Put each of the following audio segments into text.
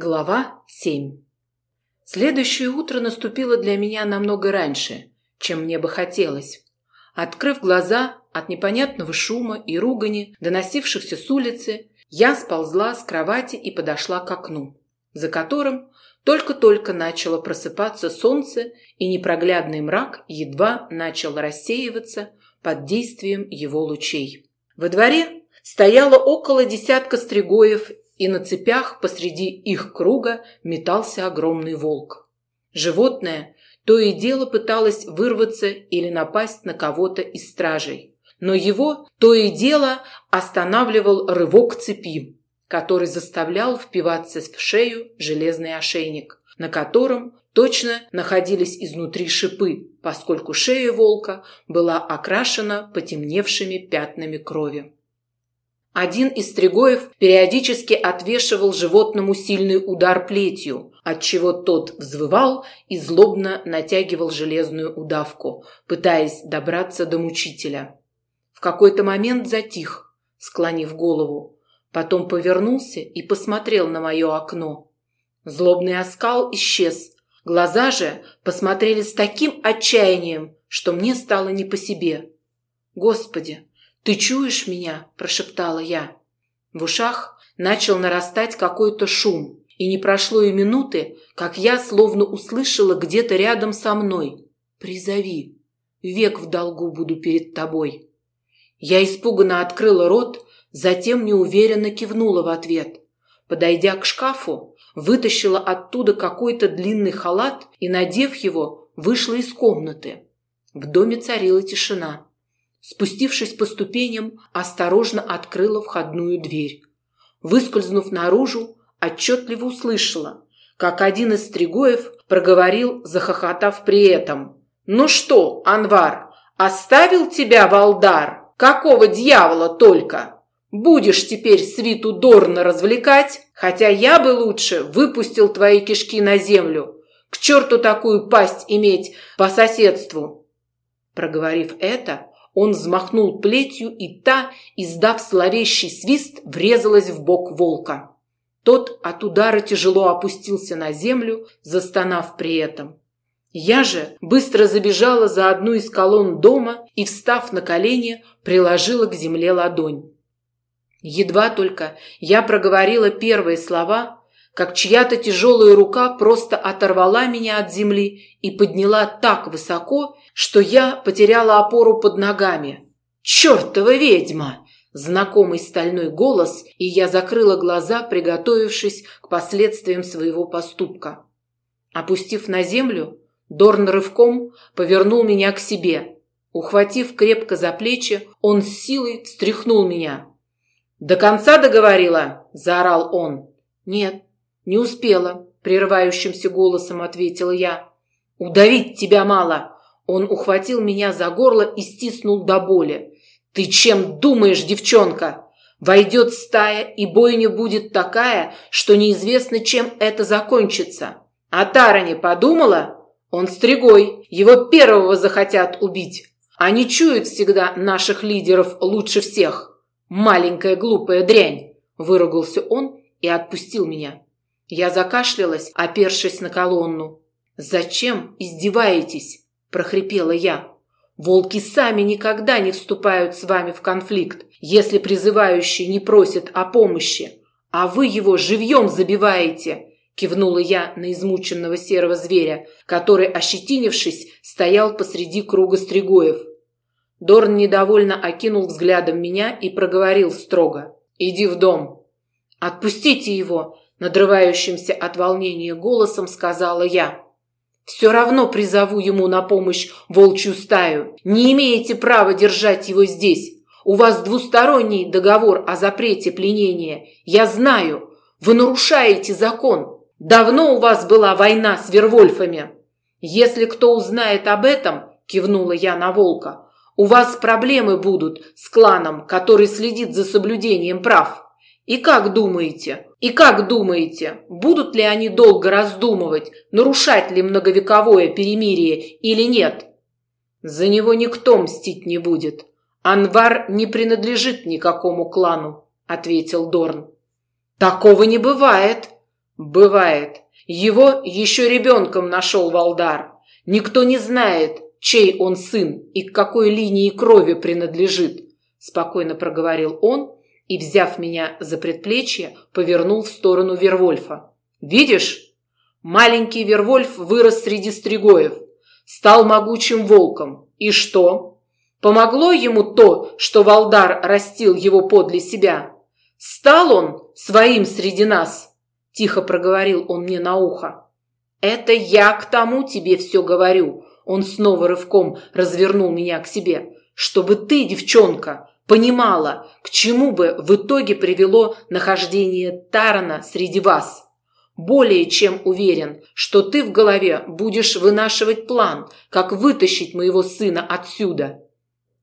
Глава 7 Следующее утро наступило для меня намного раньше, чем мне бы хотелось. Открыв глаза от непонятного шума и ругани, доносившихся с улицы, я сползла с кровати и подошла к окну, за которым только-только начало просыпаться солнце, и непроглядный мрак едва начал рассеиваться под действием его лучей. Во дворе стояло около десятка стригоев и на цепях посреди их круга метался огромный волк. Животное то и дело пыталось вырваться или напасть на кого-то из стражей, но его то и дело останавливал рывок цепи, который заставлял впиваться в шею железный ошейник, на котором точно находились изнутри шипы, поскольку шея волка была окрашена потемневшими пятнами крови. Один из стригоев периодически отвешивал животному сильный удар плетью, отчего тот взвывал и злобно натягивал железную удавку, пытаясь добраться до мучителя. В какой-то момент затих, склонив голову, потом повернулся и посмотрел на мое окно. Злобный оскал исчез, глаза же посмотрели с таким отчаянием, что мне стало не по себе. Господи, «Ты чуешь меня?» – прошептала я. В ушах начал нарастать какой-то шум, и не прошло и минуты, как я словно услышала где-то рядом со мной. «Призови, век в долгу буду перед тобой». Я испуганно открыла рот, затем неуверенно кивнула в ответ. Подойдя к шкафу, вытащила оттуда какой-то длинный халат и, надев его, вышла из комнаты. В доме царила тишина. Спустившись по ступеням, осторожно открыла входную дверь. Выскользнув наружу, отчетливо услышала, как один из стригоев проговорил, захохотав при этом. «Ну что, Анвар, оставил тебя Валдар? Какого дьявола только? Будешь теперь свиту Дорна развлекать? Хотя я бы лучше выпустил твои кишки на землю. К черту такую пасть иметь по соседству!» Проговорив это, он взмахнул плетью, и та, издав словещий свист, врезалась в бок волка. Тот от удара тяжело опустился на землю, застонав при этом. Я же быстро забежала за одну из колонн дома и, встав на колени, приложила к земле ладонь. Едва только я проговорила первые слова, как чья-то тяжелая рука просто оторвала меня от земли и подняла так высоко, что я потеряла опору под ногами. «Чертова ведьма!» Знакомый стальной голос, и я закрыла глаза, приготовившись к последствиям своего поступка. Опустив на землю, Дорн рывком повернул меня к себе. Ухватив крепко за плечи, он с силой встряхнул меня. «До конца договорила?» – заорал он. «Нет, не успела», – прерывающимся голосом ответила я. «Удавить тебя мало!» Он ухватил меня за горло и стиснул до боли. «Ты чем думаешь, девчонка? Войдет стая, и бойня будет такая, что неизвестно, чем это закончится. А Тара не подумала? Он стригой, его первого захотят убить. Они чуют всегда наших лидеров лучше всех. Маленькая глупая дрянь!» Выругался он и отпустил меня. Я закашлялась, опершись на колонну. «Зачем издеваетесь?» – прохрипела я. «Волки сами никогда не вступают с вами в конфликт, если призывающий не просит о помощи, а вы его живьем забиваете!» кивнула я на измученного серого зверя, который, ощетинившись, стоял посреди круга стригоев. Дорн недовольно окинул взглядом меня и проговорил строго. «Иди в дом». «Отпустите его!» Надрывающимся от волнения голосом сказала я. Все равно призову ему на помощь волчью стаю. Не имеете права держать его здесь. У вас двусторонний договор о запрете пленения. Я знаю. Вы нарушаете закон. Давно у вас была война с Вервольфами. Если кто узнает об этом, кивнула я на волка, у вас проблемы будут с кланом, который следит за соблюдением прав. И как думаете, и как думаете, будут ли они долго раздумывать, нарушать ли многовековое перемирие или нет? За него никто мстить не будет. Анвар не принадлежит никакому клану, ответил Дорн. Такого не бывает, Бывает. Его еще ребенком нашел Валдар. Никто не знает, чей он сын и к какой линии крови принадлежит, спокойно проговорил он и, взяв меня за предплечье, повернул в сторону Вервольфа. Видишь? Маленький Вервольф вырос среди стригоев, стал могучим волком. И что? Помогло ему то, что Валдар растил его подле себя? Стал он своим среди нас? Тихо проговорил он мне на ухо. Это я к тому тебе все говорю. Он снова рывком развернул меня к себе. Чтобы ты, девчонка, понимала, к чему бы в итоге привело нахождение Тарана среди вас. Более чем уверен, что ты в голове будешь вынашивать план, как вытащить моего сына отсюда.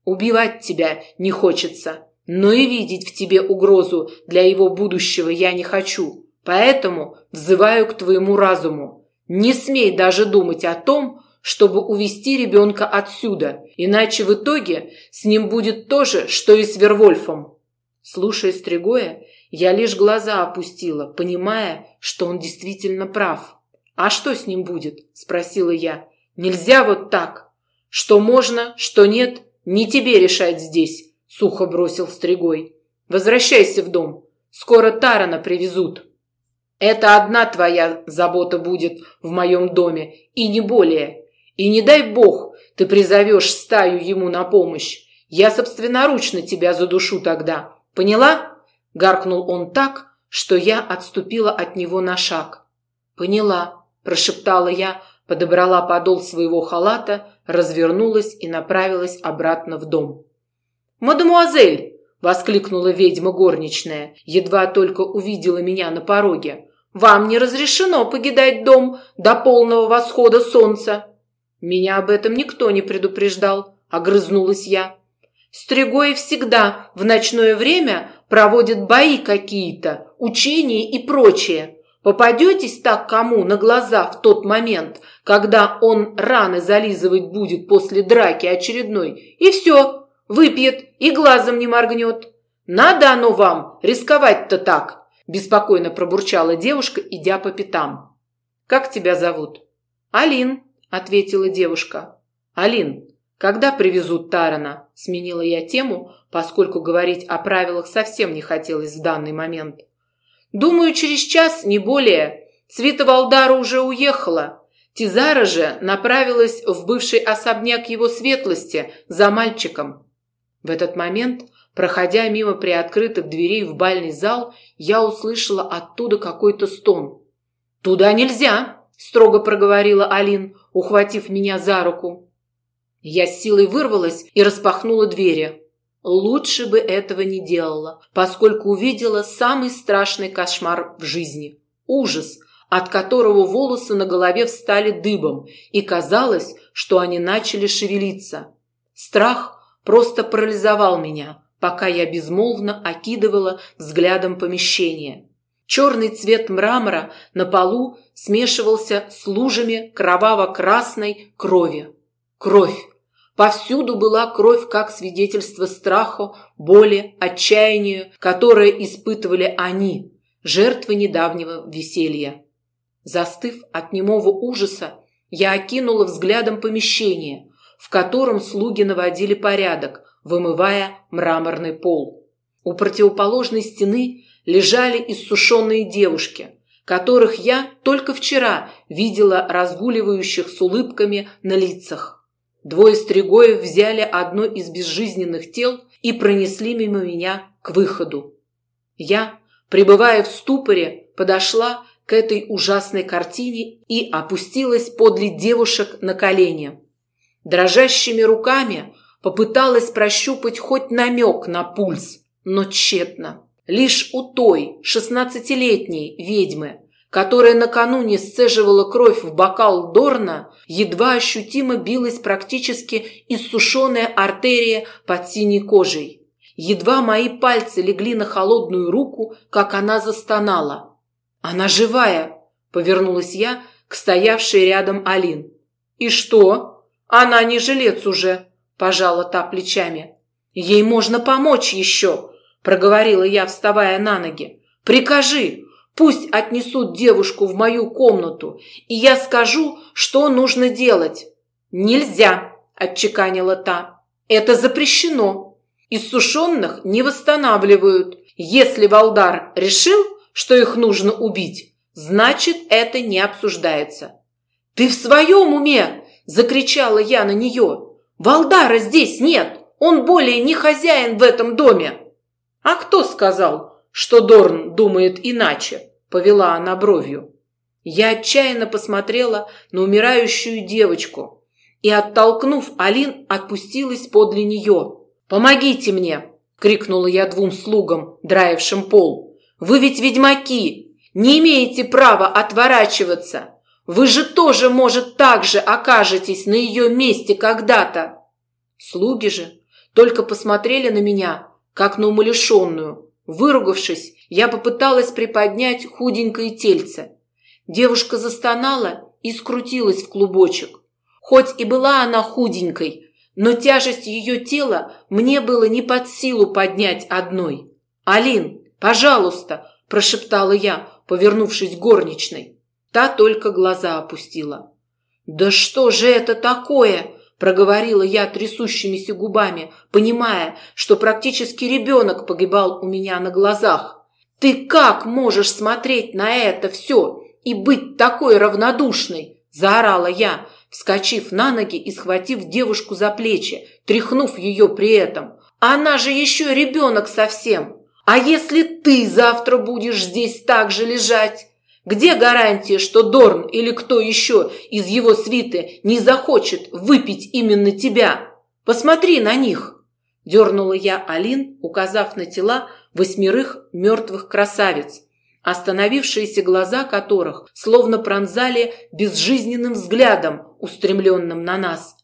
Убивать тебя не хочется, но и видеть в тебе угрозу для его будущего я не хочу. Поэтому взываю к твоему разуму. Не смей даже думать о том, чтобы увести ребенка отсюда, иначе в итоге с ним будет то же, что и с Вервольфом. Слушая Стригоя, я лишь глаза опустила, понимая, что он действительно прав. «А что с ним будет?» – спросила я. «Нельзя вот так. Что можно, что нет, не тебе решать здесь», – сухо бросил Стригой. «Возвращайся в дом. Скоро Тарана привезут». Это одна твоя забота будет в моем доме, и не более. И не дай бог, ты призовешь стаю ему на помощь. Я собственноручно тебя задушу тогда. Поняла? Гаркнул он так, что я отступила от него на шаг. Поняла, прошептала я, подобрала подол своего халата, развернулась и направилась обратно в дом. «Мадемуазель!» – воскликнула ведьма горничная, едва только увидела меня на пороге. «Вам не разрешено покидать дом до полного восхода солнца». «Меня об этом никто не предупреждал», – огрызнулась я. «Стригои всегда в ночное время проводят бои какие-то, учения и прочее. Попадетесь так кому на глаза в тот момент, когда он раны зализывать будет после драки очередной, и все, Выпьет и глазом не моргнет. Надо оно вам рисковать-то так, беспокойно пробурчала девушка, идя по пятам. Как тебя зовут? Алин, ответила девушка. Алин, когда привезут Тарана? Сменила я тему, поскольку говорить о правилах совсем не хотелось в данный момент. Думаю, через час, не более. Свита Валдара уже уехала. Тизара же направилась в бывший особняк его светлости за мальчиком. В этот момент, проходя мимо приоткрытых дверей в бальный зал, я услышала оттуда какой-то стон. «Туда нельзя!» – строго проговорила Алин, ухватив меня за руку. Я с силой вырвалась и распахнула двери. Лучше бы этого не делала, поскольку увидела самый страшный кошмар в жизни – ужас, от которого волосы на голове встали дыбом, и казалось, что они начали шевелиться. Страх просто парализовал меня, пока я безмолвно окидывала взглядом помещение. Черный цвет мрамора на полу смешивался с лужами кроваво-красной крови. Кровь. Повсюду была кровь как свидетельство страха, боли, отчаяния, которое испытывали они, жертвы недавнего веселья. Застыв от немого ужаса, я окинула взглядом помещение, в котором слуги наводили порядок, вымывая мраморный пол. У противоположной стены лежали иссушенные девушки, которых я только вчера видела разгуливающих с улыбками на лицах. Двое стригоев взяли одно из безжизненных тел и пронесли мимо меня к выходу. Я, пребывая в ступоре, подошла к этой ужасной картине и опустилась подле девушек на колени. Дрожащими руками попыталась прощупать хоть намек на пульс, но тщетно. Лишь у той шестнадцатилетней ведьмы, которая накануне сцеживала кровь в бокал Дорна, едва ощутимо билась практически иссушенная артерия под синей кожей. Едва мои пальцы легли на холодную руку, как она застонала. «Она живая!» – повернулась я к стоявшей рядом Алин. «И что?» Она не жилец уже, пожала та плечами. Ей можно помочь еще, проговорила я, вставая на ноги. Прикажи, Пусть отнесут девушку в мою комнату, и я скажу, что нужно делать». «Нельзя», – отчеканила та. «Это запрещено. Иссушенных не восстанавливают. Если Валдар решил, что их нужно убить, значит, это не обсуждается». «Ты в своем уме?» – закричала я на нее. «Валдара здесь нет! Он более не хозяин в этом доме!» «А кто сказал, что Дорн думает иначе?» – повела она бровью. Я отчаянно посмотрела на умирающую девочку и, оттолкнув Алин, отпустилась подле нее. «Помогите мне!» – крикнула я двум слугам, драившим пол. «Вы ведь ведьмаки! Не имеете права отворачиваться! Вы же тоже, может, так же окажетесь на ее месте когда-то!» Слуги же только посмотрели на меня, как на умалишенную. Выругавшись, я попыталась приподнять худенькое тельце. Девушка застонала и скрутилась в клубочек. Хоть и была она худенькой, но тяжесть ее тела мне было не под силу поднять одной. «Алин, пожалуйста!» – прошептала я, повернувшись к горничной. Та только глаза опустила. «Да что же это такое?» – проговорила я трясущимися губами, понимая, что практически ребенок погибал у меня на глазах. «Ты как можешь смотреть на это все и быть такой равнодушной?» – заорала я, вскочив на ноги и схватив девушку за плечи, тряхнув ее при этом. «Она же еще ребенок совсем! А если ты завтра будешь здесь так же лежать?» Где гарантия, что Дорн или кто еще из его свиты не захочет выпить именно тебя? Посмотри на них!» Дернула я Алин, указав на тела восьмерых мертвых красавиц, остановившиеся глаза которых словно пронзали безжизненным взглядом, устремленным на нас.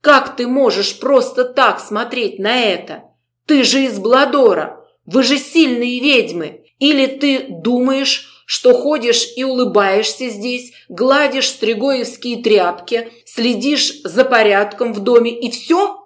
«Как ты можешь просто так смотреть на это? Ты же из Бладора! Вы же сильные ведьмы! Или ты думаешь, что ходишь и улыбаешься здесь, гладишь стригоевские тряпки, следишь за порядком в доме и все?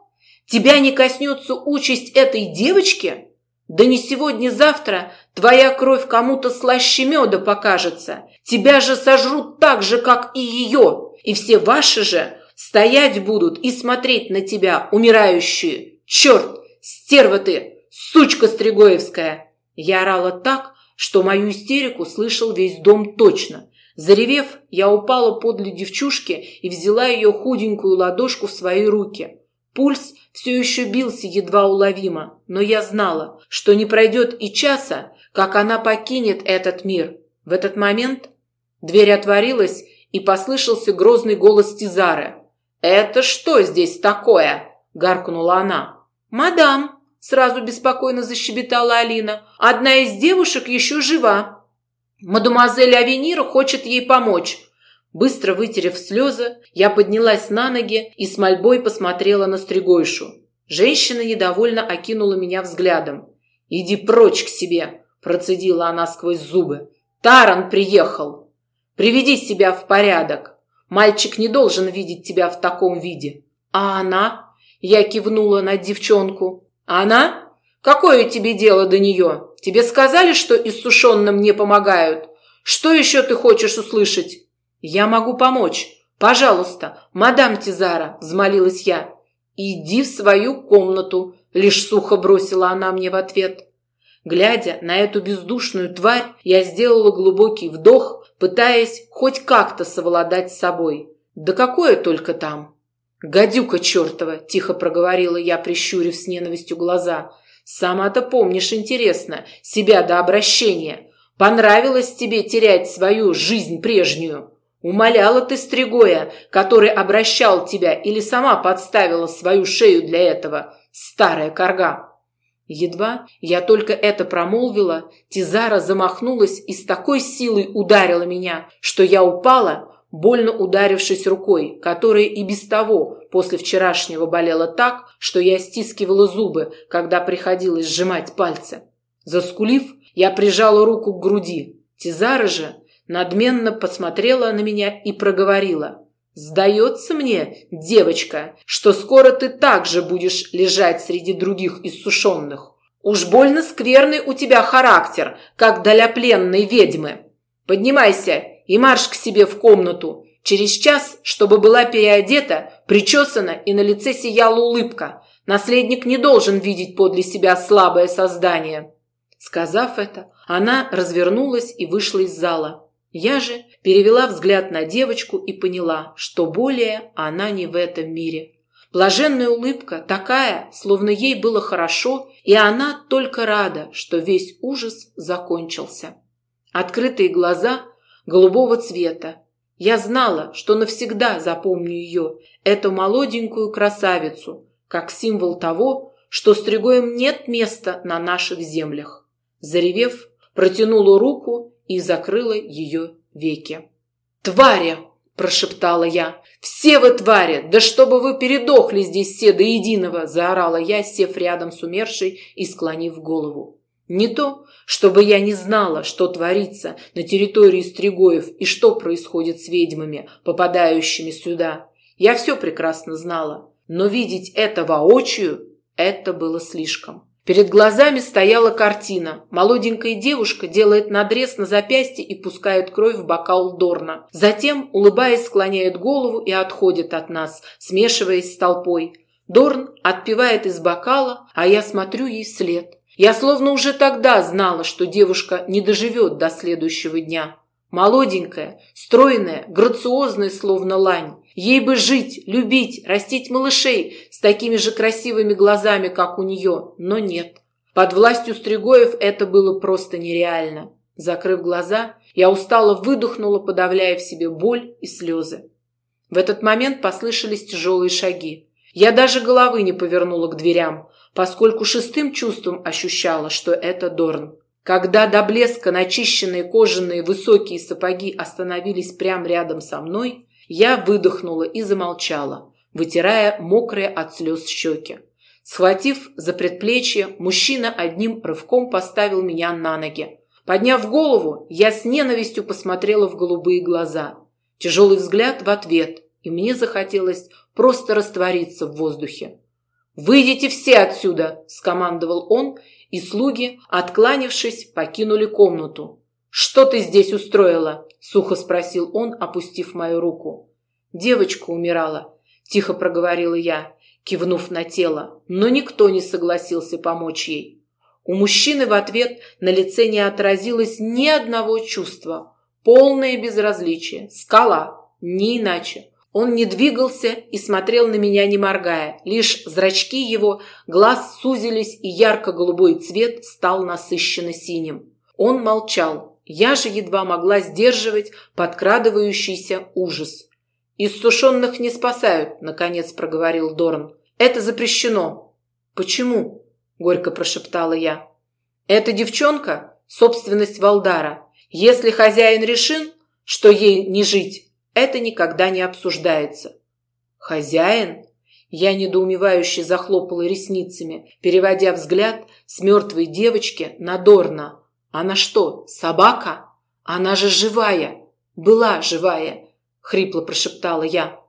Тебя не коснется участь этой девочки? Да не сегодня-завтра твоя кровь кому-то слаще меда покажется. Тебя же сожрут так же, как и ее. И все ваши же стоять будут и смотреть на тебя, умирающие. Черт, стерва ты, сучка стригоевская!» Я орала так, что мою истерику слышал весь дом точно. Заревев, я упала подле девчушки и взяла ее худенькую ладошку в свои руки. Пульс все еще бился едва уловимо, но я знала, что не пройдет и часа, как она покинет этот мир. В этот момент дверь отворилась, и послышался грозный голос Тизары. «Это что здесь такое?» – гаркнула она. «Мадам!» Сразу беспокойно защебетала Алина. Одна из девушек еще жива. Мадемуазель Авенира хочет ей помочь. Быстро вытерев слезы, я поднялась на ноги и с мольбой посмотрела на Стригойшу. Женщина недовольно окинула меня взглядом. «Иди прочь к себе!» – процедила она сквозь зубы. «Таран приехал! Приведи себя в порядок! Мальчик не должен видеть тебя в таком виде!» «А она?» – я кивнула на девчонку. «Она? Какое тебе дело до нее? Тебе сказали, что иссушенным не помогают? Что еще ты хочешь услышать?» «Я могу помочь. Пожалуйста, мадам Тизара», – взмолилась я. «Иди в свою комнату», – лишь сухо бросила она мне в ответ. Глядя на эту бездушную тварь, я сделала глубокий вдох, пытаясь хоть как-то совладать с собой. Да какое только там. «Гадюка чертова!» – тихо проговорила я, прищурив с ненавистью глаза. «Сама-то помнишь, интересно, себя до обращения. Понравилось тебе терять свою жизнь прежнюю? Умоляла ты Стригоя, который обращал тебя, или сама подставила свою шею для этого, старая корга?» Едва я только это промолвила, Тизара замахнулась и с такой силой ударила меня, что я упала, больно ударившись рукой, которая и без того после вчерашнего болела так, что я стискивала зубы, когда приходилось сжимать пальцы. Заскулив, я прижала руку к груди. Тизара же надменно посмотрела на меня и проговорила. «Сдается мне, девочка, что скоро ты также будешь лежать среди других иссушенных. Уж больно скверный у тебя характер, как для пленной ведьмы. Поднимайся и марш к себе в комнату. Через час, чтобы была переодета, причесана и на лице сияла улыбка. Наследник не должен видеть подле себя слабое создание. Сказав это, она развернулась и вышла из зала. Я же перевела взгляд на девочку и поняла, что более она не в этом мире. Блаженная улыбка такая, словно ей было хорошо, и она только рада, что весь ужас закончился. Открытые глаза голубого цвета. Я знала, что навсегда запомню ее, эту молоденькую красавицу, как символ того, что стригоем нет места на наших землях. Заревев, протянула руку и закрыла ее веки. «Твари!» – прошептала я. «Все вы твари! Да чтобы вы передохли здесь все до единого!» – заорала я, сев рядом с умершей и склонив голову. Не то, чтобы я не знала, что творится на территории Стригоев и что происходит с ведьмами, попадающими сюда. Я все прекрасно знала. Но видеть это воочию – это было слишком. Перед глазами стояла картина. Молоденькая девушка делает надрез на запястье и пускает кровь в бокал Дорна. Затем, улыбаясь, склоняет голову и отходит от нас, смешиваясь с толпой. Дорн отпивает из бокала, а я смотрю ей вслед. Я словно уже тогда знала, что девушка не доживет до следующего дня. Молоденькая, стройная, грациозная, словно лань. Ей бы жить, любить, растить малышей с такими же красивыми глазами, как у нее, но нет. Под властью Стригоев это было просто нереально. Закрыв глаза, я устало выдохнула, подавляя в себе боль и слезы. В этот момент послышались тяжелые шаги. Я даже головы не повернула к дверям, поскольку шестым чувством ощущала, что это Дорн. Когда до блеска начищенные кожаные высокие сапоги остановились прямо рядом со мной, я выдохнула и замолчала, вытирая мокрые от слез щеки. Схватив за предплечье, мужчина одним рывком поставил меня на ноги. Подняв голову, я с ненавистью посмотрела в голубые глаза. Тяжелый взгляд в ответ, и мне захотелось просто раствориться в воздухе. «Выйдите все отсюда!» – скомандовал он, и слуги, откланившись, покинули комнату. «Что ты здесь устроила?» – сухо спросил он, опустив мою руку. «Девочка умирала», – тихо проговорила я, кивнув на тело, но никто не согласился помочь ей. У мужчины в ответ на лице не отразилось ни одного чувства. Полное безразличие. Скала. Не иначе. Он не двигался и смотрел на меня, не моргая. Лишь зрачки его глаз сузились, и ярко-голубой цвет стал насыщенно синим. Он молчал. Я же едва могла сдерживать подкрадывающийся ужас. «Иссушенных не спасают», — наконец проговорил Дорн. «Это запрещено». «Почему?» — горько прошептала я. «Эта девчонка — собственность Валдара. Если хозяин решил, что ей не жить, это никогда не обсуждается. Хозяин? Я недоумевающе захлопала ресницами, переводя взгляд с мертвой девочки на Дорна. Она что, собака? Она же живая. Была живая, хрипло прошептала я.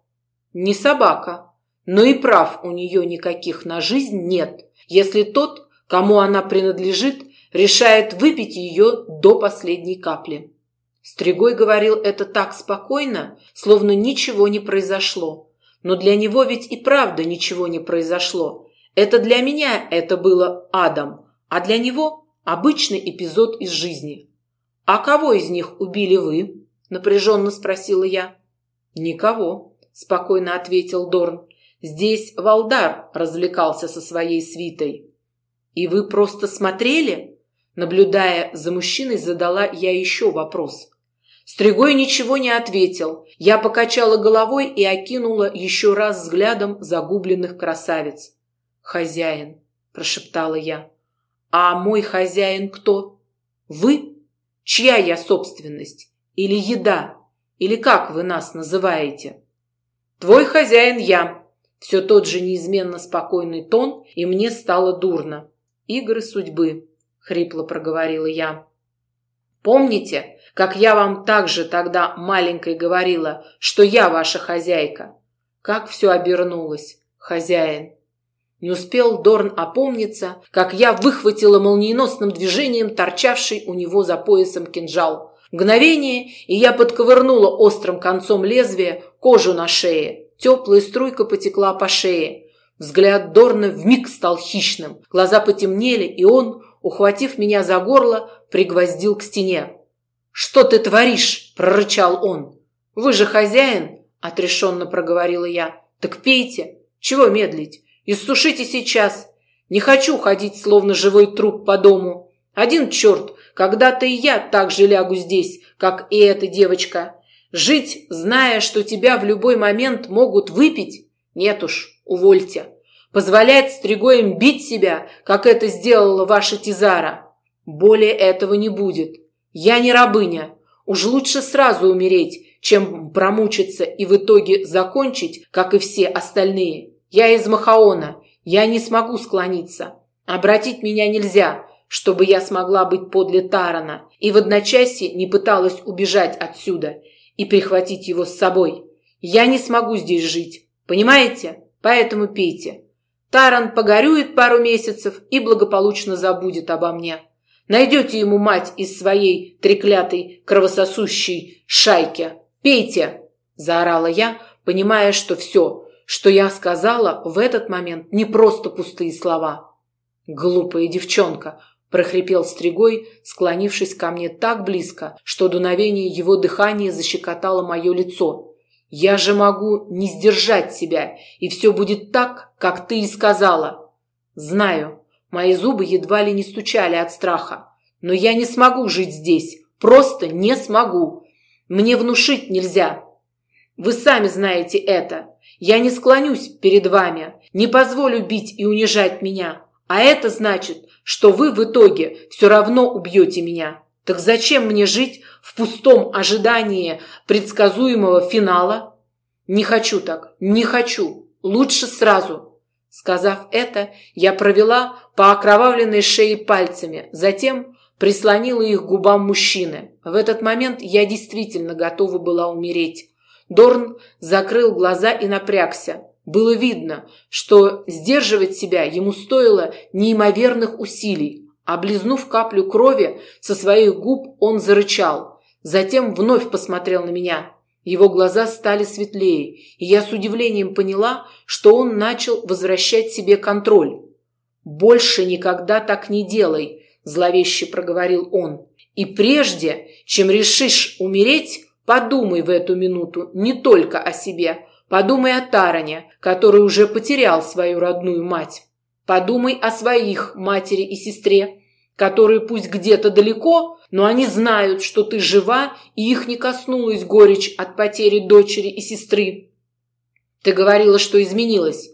Не собака, но и прав у нее никаких на жизнь нет, если тот, кому она принадлежит, решает выпить ее до последней капли. Стригой говорил это так спокойно, словно ничего не произошло. Но для него ведь и правда ничего не произошло. Это для меня это было адом, а для него обычный эпизод из жизни. «А кого из них убили вы?» – напряженно спросила я. «Никого», – спокойно ответил Дорн. «Здесь Валдар развлекался со своей свитой». «И вы просто смотрели?» Наблюдая за мужчиной, задала я еще вопрос. Стригой ничего не ответил. Я покачала головой и окинула еще раз взглядом загубленных красавиц. «Хозяин», – прошептала я. «А мой хозяин кто? Вы? Чья я собственность? Или еда? Или как вы нас называете?» «Твой хозяин я», – все тот же неизменно спокойный тон, и мне стало дурно. «Игры судьбы», – хрипло проговорила я. «Помните, как я вам также тогда маленькой говорила, что я ваша хозяйка. Как все обернулось, хозяин. Не успел Дорн опомниться, как я выхватила молниеносным движением торчавший у него за поясом кинжал. Мгновение, и я подковырнула острым концом лезвия кожу на шее. Теплая струйка потекла по шее. Взгляд Дорна вмиг стал хищным. Глаза потемнели, и он, ухватив меня за горло, пригвоздил к стене. «Что ты творишь?» – прорычал он. «Вы же хозяин?» – отрешенно проговорила я. «Так пейте. Чего медлить? Иссушите сейчас. Не хочу ходить, словно живой труп по дому. Один черт, когда-то и я так же лягу здесь, как и эта девочка. Жить, зная, что тебя в любой момент могут выпить? Нет уж, увольте. Позволять стригоем бить себя, как это сделала ваша Тизара. Более этого не будет. Я не рабыня. Уж лучше сразу умереть, чем промучиться и в итоге закончить, как и все остальные. Я из Махаона. Я не смогу склониться. Обратить меня нельзя, чтобы я смогла быть подле Тарана и в одночасье не пыталась убежать отсюда и прихватить его с собой. Я не смогу здесь жить. Понимаете? Поэтому пейте. Таран погорюет пару месяцев и благополучно забудет обо мне. Найдете ему мать из своей треклятой кровососущей шайки. Пейте!» – заорала я, понимая, что все, что я сказала в этот момент не просто пустые слова. «Глупая девчонка!» – прохрипел Стригой, склонившись ко мне так близко, что дуновение его дыхания защекотало мое лицо. «Я же могу не сдержать себя, и все будет так, как ты и сказала!» «Знаю, мои зубы едва ли не стучали от страха, но я не смогу жить здесь, просто не смогу. Мне внушить нельзя. Вы сами знаете это. Я не склонюсь перед вами, не позволю бить и унижать меня. А это значит, что вы в итоге все равно убьете меня. Так зачем мне жить в пустом ожидании предсказуемого финала? Не хочу так, не хочу. Лучше сразу. Сказав это, я провела по окровавленной шее пальцами, затем прислонила их к губам мужчины. В этот момент я действительно готова была умереть. Дорн закрыл глаза и напрягся. Было видно, что сдерживать себя ему стоило неимоверных усилий. Облизнув каплю крови со своих губ, он зарычал. Затем вновь посмотрел на меня. Его глаза стали светлее, и я с удивлением поняла, что он начал возвращать себе контроль. «Больше никогда так не делай», – зловеще проговорил он. «И прежде, чем решишь умереть, Подумай в эту минуту не только о себе. Подумай о Таране, который уже потерял свою родную мать. Подумай о своих матери и сестре, которые пусть где-то далеко, но они знают, что ты жива, и их не коснулась горечь от потери дочери и сестры. Ты говорила, что изменилась.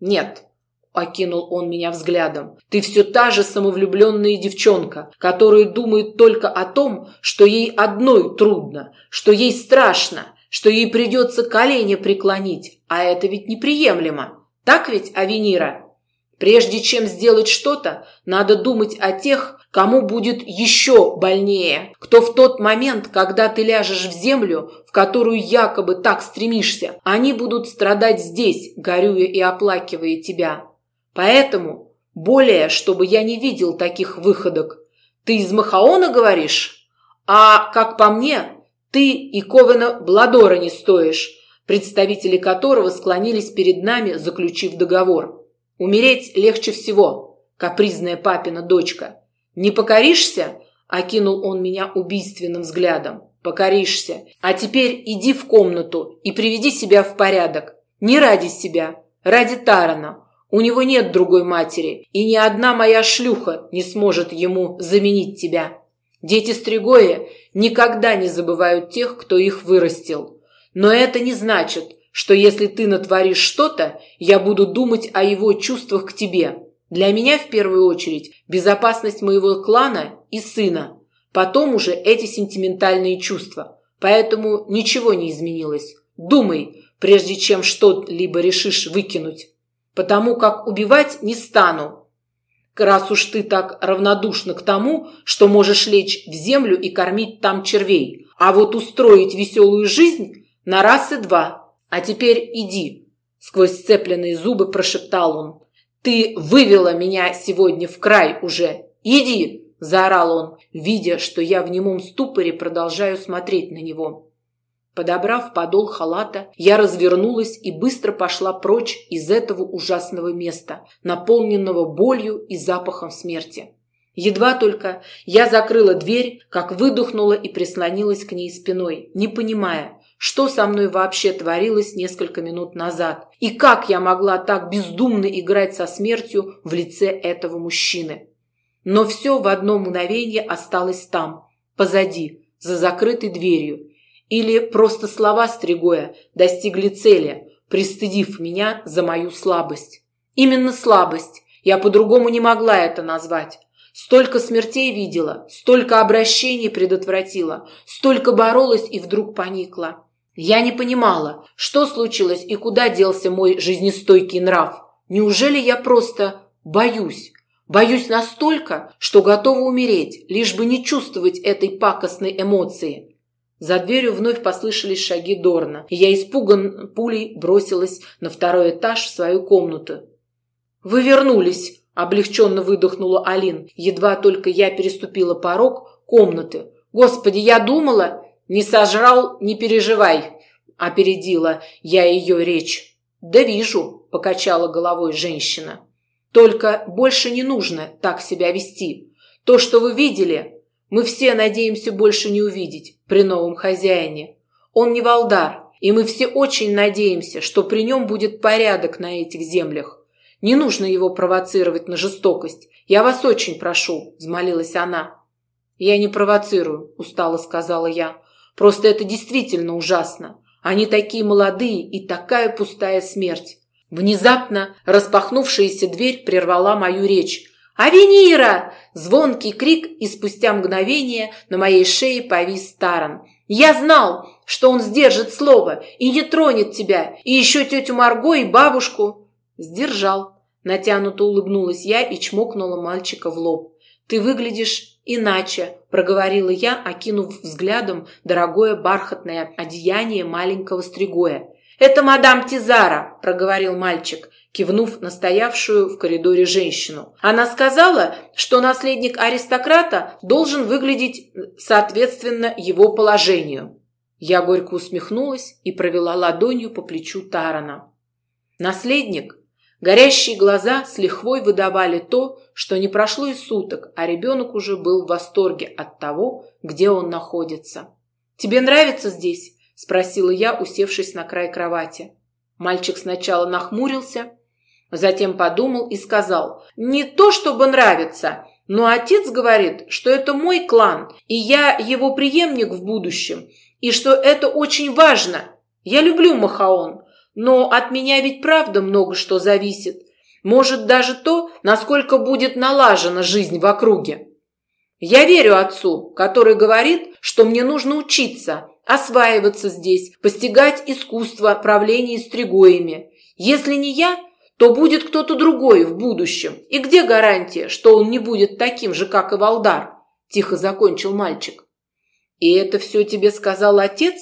Нет, Окинул он меня взглядом. Ты все та же самовлюбленная девчонка, которая думает только о том, что ей одной трудно, что ей страшно, что ей придется колени преклонить, а это ведь неприемлемо. Так ведь, Авенира? Прежде чем сделать что-то, надо думать о тех, кому будет еще больнее, кто в тот момент, когда ты ляжешь в землю, в которую якобы так стремишься, они будут страдать здесь, горюя и оплакивая тебя. Поэтому, более, чтобы я не видел таких выходок. Ты из Махаона говоришь? А, как по мне, ты и Ковена Бладора не стоишь, представители которого склонились перед нами, заключив договор. Умереть легче всего, капризная папина дочка. Не покоришься? Окинул он меня убийственным взглядом. Покоришься. А теперь иди в комнату и приведи себя в порядок. Не ради себя, ради Тарана. У него нет другой матери, и ни одна моя шлюха не сможет ему заменить тебя. Дети Стригоя никогда не забывают тех, кто их вырастил. Но это не значит, что если ты натворишь что-то, я буду думать о его чувствах к тебе. Для меня в первую очередь безопасность моего клана и сына. Потом уже эти сентиментальные чувства. Поэтому ничего не изменилось. Думай, прежде чем что-либо решишь выкинуть потому как убивать не стану. Раз уж ты так равнодушна к тому, что можешь лечь в землю и кормить там червей, а вот устроить веселую жизнь на раз и два. А теперь иди, сквозь сцепленные зубы прошептал он. Ты вывела меня сегодня в край уже. Иди!» – заорал он, видя, что я в немом ступоре продолжаю смотреть на него. Подобрав подол халата, я развернулась и быстро пошла прочь из этого ужасного места, наполненного болью и запахом смерти. Едва только я закрыла дверь, как выдохнула и прислонилась к ней спиной, не понимая, что со мной вообще творилось несколько минут назад и как я могла так бездумно играть со смертью в лице этого мужчины. Но все в одно мгновение осталось там, позади, за закрытой дверью. Или просто слова Стригоя достигли цели, пристыдив меня за мою слабость. Именно слабость. Я по-другому не могла это назвать. Столько смертей видела, столько обращений предотвратила, столько боролась и вдруг поникла. Я не понимала, что случилось и куда делся мой жизнестойкий нрав. Неужели я просто боюсь? Боюсь настолько, что готова умереть, лишь бы не чувствовать этой пакостной эмоции. За дверью вновь послышались шаги Дорна, и я испуган пулей бросилась на второй этаж в свою комнату. «Вы вернулись!» Облегченно выдохнула Алин, едва только я переступила порог комнаты. «Господи, я думала...» «Не сожрал, не переживай!» Опередила я ее речь. «Да вижу», — покачала головой женщина. «Только больше не нужно так себя вести. То, что вы видели, мы все надеемся больше не увидеть при новом хозяине. Он не Валдар, и мы все очень надеемся, что при нем будет порядок на этих землях. Не нужно его провоцировать на жестокость. Я вас очень прошу, взмолилась она. Я не провоцирую, устало сказала я. Просто это действительно ужасно. Они такие молодые и такая пустая смерть. Внезапно распахнувшаяся дверь прервала мою речь. «Авенира!» – звонкий крик, и спустя мгновение на моей шее повис Таран. «Я знал, что он сдержит слово и не тронет тебя, и еще тетю Марго и бабушку». Сдержал. Натянуто улыбнулась я и чмокнула мальчика в лоб. «Ты выглядишь иначе», – проговорила я, окинув взглядом дорогое бархатное одеяние маленького стригоя. «Это мадам Тизара», – проговорил мальчик, кивнув на стоявшую в коридоре женщину. «Она сказала, что наследник аристократа должен выглядеть соответственно его положению». Я горько усмехнулась и провела ладонью по плечу Тарана. Наследник Горящие глаза с лихвой выдавали то, что не прошло и суток, а ребенок уже был в восторге от того, где он находится. «Тебе нравится здесь?» – спросила я, усевшись на край кровати. Мальчик сначала нахмурился, затем подумал и сказал, «Не то чтобы нравится, но отец говорит, что это мой клан, и я его преемник в будущем, и что это очень важно. Я люблю Махаон, но от меня ведь правда много что зависит. Может, даже то, насколько будет налажена жизнь в округе. Я верю отцу, который говорит, что мне нужно учиться, осваиваться здесь, постигать искусство правления стригоями. Если не я, то будет кто-то другой в будущем. И где гарантия, что он не будет таким же, как и Валдар? Тихо закончил мальчик. И это все тебе сказал отец?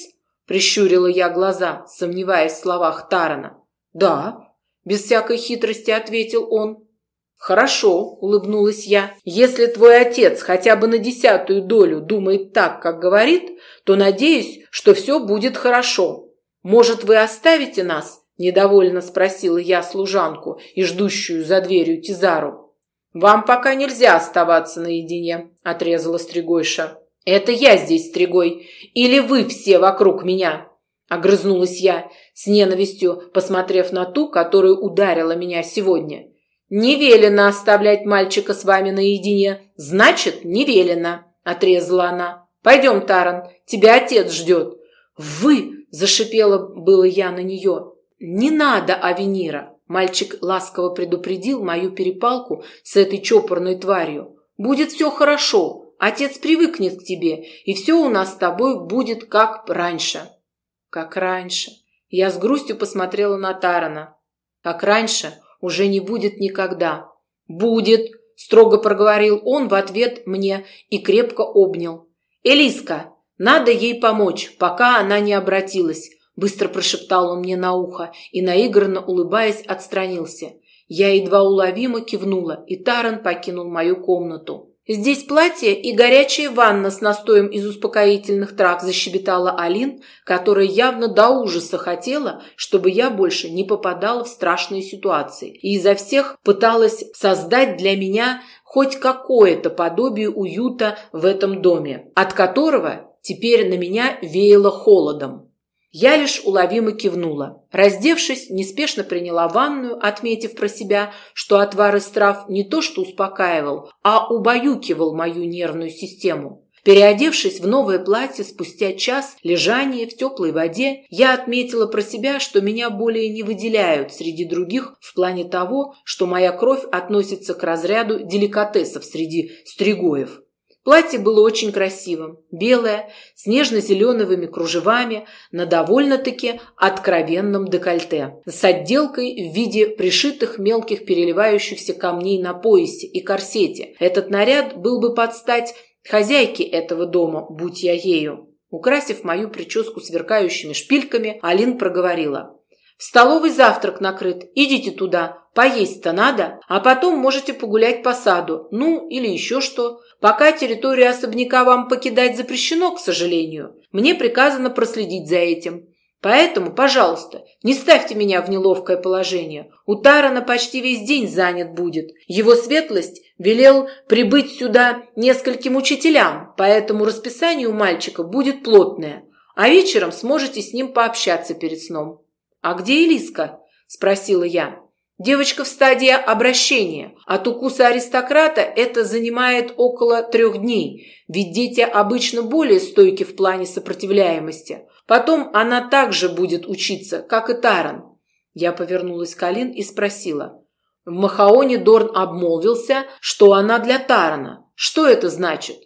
Прищурила я глаза, сомневаясь в словах Тарана. «Да», – без всякой хитрости ответил он. «Хорошо», – улыбнулась я. «Если твой отец хотя бы на десятую долю думает так, как говорит, то надеюсь, что все будет хорошо. Может, вы оставите нас?» – недовольно спросила я служанку и ждущую за дверью Тизару. «Вам пока нельзя оставаться наедине», – отрезала Стригойша. «Это я здесь стригой, или вы все вокруг меня?» Огрызнулась я, с ненавистью посмотрев на ту, которая ударила меня сегодня. «Не велено оставлять мальчика с вами наедине, значит, не велено», – отрезала она. «Пойдем, Таран, тебя отец ждет». «Вы!» – зашипела было я на нее. «Не надо, Авенира!» Мальчик ласково предупредил мою перепалку с этой чопорной тварью. «Будет все хорошо. Отец привыкнет к тебе, и все у нас с тобой будет как раньше». «Как раньше». Я с грустью посмотрела на Тарана. «Как раньше уже не будет никогда». «Будет», – строго проговорил он в ответ мне и крепко обнял. «Элиска, надо ей помочь, пока она не обратилась», – быстро прошептал он мне на ухо и, наигранно улыбаясь, отстранился. Я едва уловимо кивнула, и Таран покинул мою комнату. «Здесь платье и горячая ванна с настоем из успокоительных трав», защебетала Алин, которая явно до ужаса хотела, чтобы я больше не попадала в страшные ситуации, и изо всех пыталась создать для меня хоть какое-то подобие уюта в этом доме, от которого теперь на меня веяло холодом. Я лишь уловимо кивнула. Раздевшись, неспешно приняла ванную, отметив про себя, что отвар из трав не то что успокаивал, а убаюкивал мою нервную систему. Переодевшись в новое платье спустя час лежания в теплой воде, я отметила про себя, что меня более не выделяют среди других в плане того, что моя кровь относится к разряду деликатесов среди стригоев. Платье было очень красивым, белое, с нежно-зелеными кружевами на довольно-таки откровенном декольте, с отделкой в виде пришитых мелких переливающихся камней на поясе и корсете. Этот наряд был бы под стать хозяйке этого дома, будь я ею. Украсив мою прическу сверкающими шпильками, Алин проговорила. «В столовый завтрак накрыт. Идите туда. Поесть-то надо. А потом можете погулять по саду. Ну, или еще что. Пока территорию особняка вам покидать запрещено, к сожалению. Мне приказано проследить за этим. Поэтому, пожалуйста, не ставьте меня в неловкое положение. У Тарана почти весь день занят будет. Его светлость велел прибыть сюда нескольким учителям, поэтому расписание у мальчика будет плотное. А вечером сможете с ним пообщаться перед сном. «А где Элиска?» – спросила я. Девочка в стадии обращения. От укуса аристократа это занимает около трех дней, ведь дети обычно более стойки в плане сопротивляемости. Потом она также будет учиться, как и Таран. Я повернулась к Алин и спросила. В Махаоне Дорн обмолвился, что она для Тарана. Что это значит?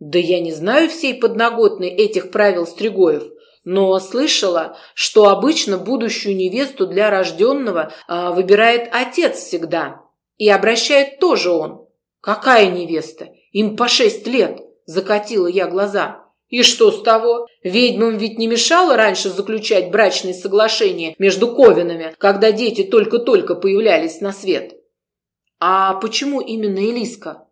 Да я не знаю всей подноготной этих правил Стригоев но слышала, что обычно будущую невесту для рожденного э, выбирает отец всегда. И обращает тоже он. «Какая невеста? Им по шесть лет!» – закатила я глаза. «И что с того? Ведьмам ведь не мешало раньше заключать брачные соглашения между ковинами, когда дети только-только появлялись на свет?» «А почему именно Элиска?»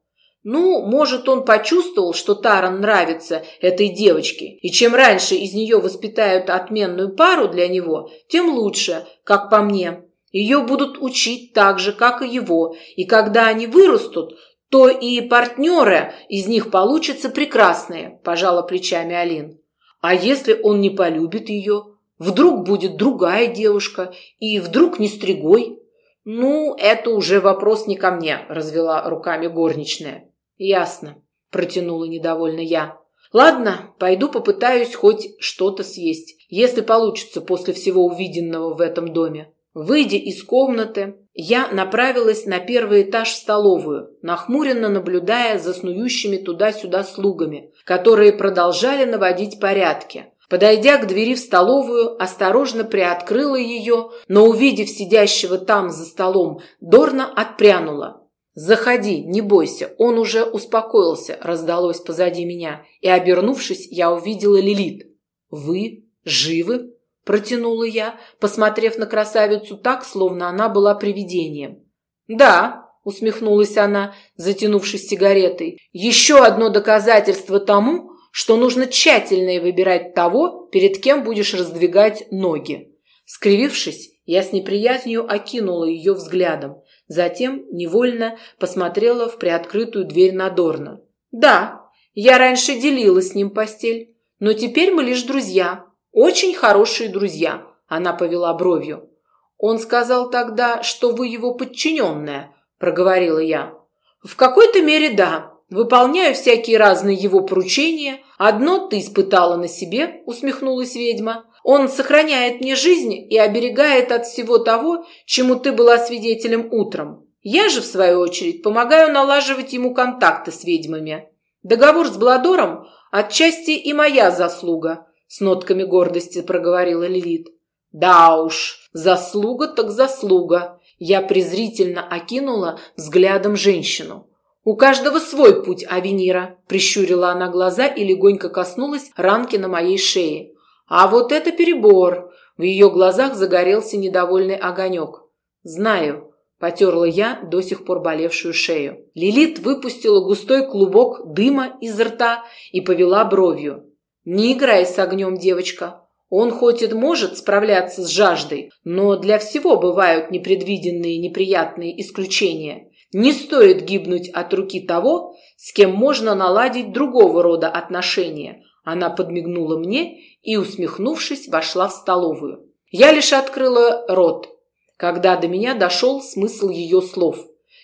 Ну, может, он почувствовал, что Таран нравится этой девочке, и чем раньше из нее воспитают отменную пару для него, тем лучше, как по мне. Ее будут учить так же, как и его, и когда они вырастут, то и партнеры из них получатся прекрасные, пожала плечами Алин. А если он не полюбит ее? Вдруг будет другая девушка, и вдруг не стригой? Ну, это уже вопрос не ко мне, развела руками горничная. «Ясно», – протянула недовольно я. «Ладно, пойду попытаюсь хоть что-то съесть, если получится после всего увиденного в этом доме». Выйдя из комнаты, я направилась на первый этаж в столовую, нахмуренно наблюдая за снующими туда-сюда слугами, которые продолжали наводить порядки. Подойдя к двери в столовую, осторожно приоткрыла ее, но, увидев сидящего там за столом, Дорна отпрянула. «Заходи, не бойся, он уже успокоился», – раздалось позади меня, и, обернувшись, я увидела Лилит. «Вы живы?» – протянула я, посмотрев на красавицу так, словно она была привидением. «Да», – усмехнулась она, затянувшись сигаретой, – «еще одно доказательство тому, что нужно тщательно выбирать того, перед кем будешь раздвигать ноги». Скривившись, я с неприязнью окинула ее взглядом. Затем невольно посмотрела в приоткрытую дверь Надорна. «Да, я раньше делила с ним постель, но теперь мы лишь друзья. Очень хорошие друзья», – она повела бровью. «Он сказал тогда, что вы его подчиненная», – проговорила я. «В какой-то мере да. Выполняю всякие разные его поручения. Одно ты испытала на себе», – усмехнулась ведьма. Он сохраняет мне жизнь и оберегает от всего того, чему ты была свидетелем утром. Я же, в свою очередь, помогаю налаживать ему контакты с ведьмами. Договор с Бладором отчасти и моя заслуга, с нотками гордости проговорила Лилит. Да уж, заслуга так заслуга. Я презрительно окинула взглядом женщину. «У каждого свой путь, Авенира», – прищурила она глаза и легонько коснулась ранки на моей шее. А вот это перебор. В ее глазах загорелся недовольный огонек. Знаю, Потерла я до сих пор болевшую шею. Лилит выпустила густой клубок дыма из рта и повела бровью. «Не играй с огнем, девочка. Он хоть и может справляться с жаждой, но для всего бывают непредвиденные неприятные исключения. Не стоит гибнуть от руки того, с кем можно наладить другого рода отношения. Она подмигнула мне и, усмехнувшись, вошла в столовую. Я лишь открыла рот, когда до меня дошел смысл ее слов.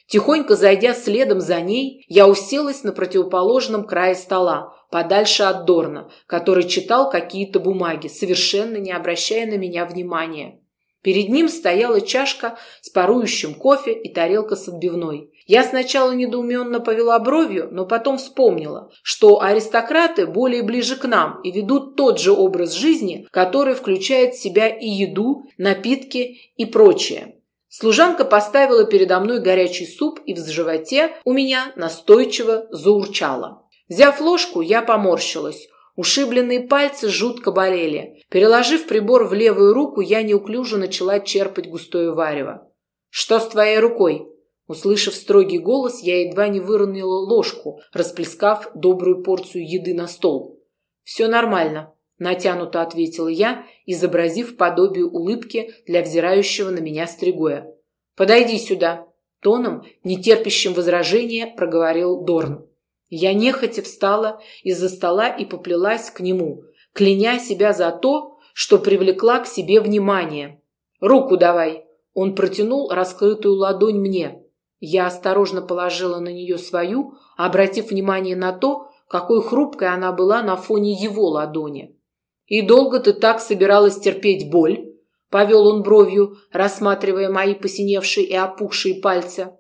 Тихонько зайдя следом за ней, я уселась на противоположном крае стола, подальше от Дорна, который читал какие-то бумаги, совершенно не обращая на меня внимания. Перед ним стояла чашка с парующим кофе и тарелка с отбивной. Я сначала недоуменно повела бровью, но потом вспомнила, что аристократы более ближе к нам и ведут тот же образ жизни, который включает в себя и еду, напитки и прочее. Служанка поставила передо мной горячий суп, и в животе у меня настойчиво заурчало. Взяв ложку, я поморщилась. Ушибленные пальцы жутко болели. Переложив прибор в левую руку, я неуклюже начала черпать густое варево. «Что с твоей рукой?» Услышав строгий голос, я едва не выронила ложку, расплескав добрую порцию еды на стол. «Все нормально», – натянуто ответила я, изобразив подобие улыбки для взирающего на меня стригоя. «Подойди сюда», – тоном, нетерпящим возражения, проговорил Дорн. Я нехотя встала из-за стола и поплелась к нему, кляня себя за то, что привлекла к себе внимание. «Руку давай!» Он протянул раскрытую ладонь мне. Я осторожно положила на нее свою, обратив внимание на то, какой хрупкой она была на фоне его ладони. «И долго ты так собиралась терпеть боль?» – повел он бровью, рассматривая мои посиневшие и опухшие пальцы.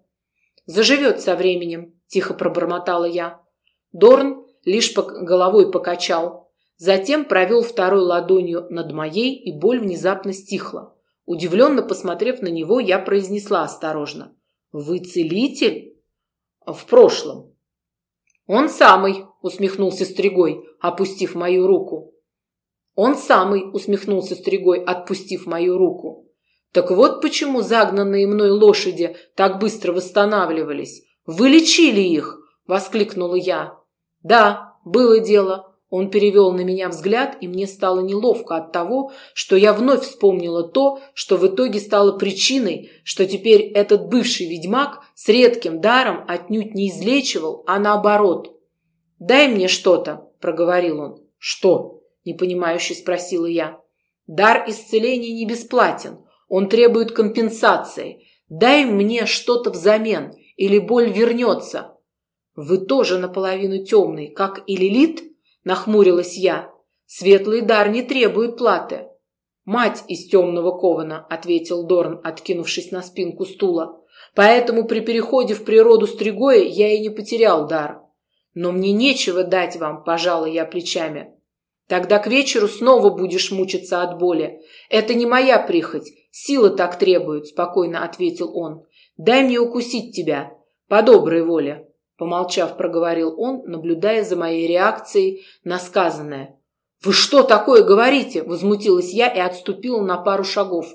«Заживет со временем», – тихо пробормотала я. Дорн лишь головой покачал. Затем провел второй ладонью над моей, и боль внезапно стихла. Удивленно посмотрев на него, я произнесла осторожно. «Вы целитель?» «В прошлом». «Он самый», — усмехнулся Стригой, опустив мою руку. «Он самый», — усмехнулся Стригой, отпустив мою руку. «Так вот почему загнанные мной лошади так быстро восстанавливались. Вы лечили их!» — воскликнула я. Да, было дело. Он перевел на меня взгляд, и мне стало неловко от того, что я вновь вспомнила то, что в итоге стало причиной, что теперь этот бывший ведьмак с редким даром отнюдь не излечивал, а наоборот. «Дай мне что-то», – проговорил он. «Что?» – непонимающе спросила я. «Дар исцеления не бесплатен. Он требует компенсации. Дай мне что-то взамен, или боль вернется. «Вы тоже наполовину темный, как и Лилит?» – нахмурилась я. «Светлый дар не требует платы». «Мать из темного кована», – ответил Дорн, откинувшись на спинку стула. «Поэтому при переходе в природу Стригоя я и не потерял дар. Но мне нечего дать вам, пожала я плечами. Тогда к вечеру снова будешь мучиться от боли. Это не моя прихоть, сила так требует», – спокойно ответил он. «Дай мне укусить тебя, по доброй воле». Помолчав, проговорил он, наблюдая за моей реакцией на сказанное. «Вы что такое говорите?» – возмутилась я и отступила на пару шагов.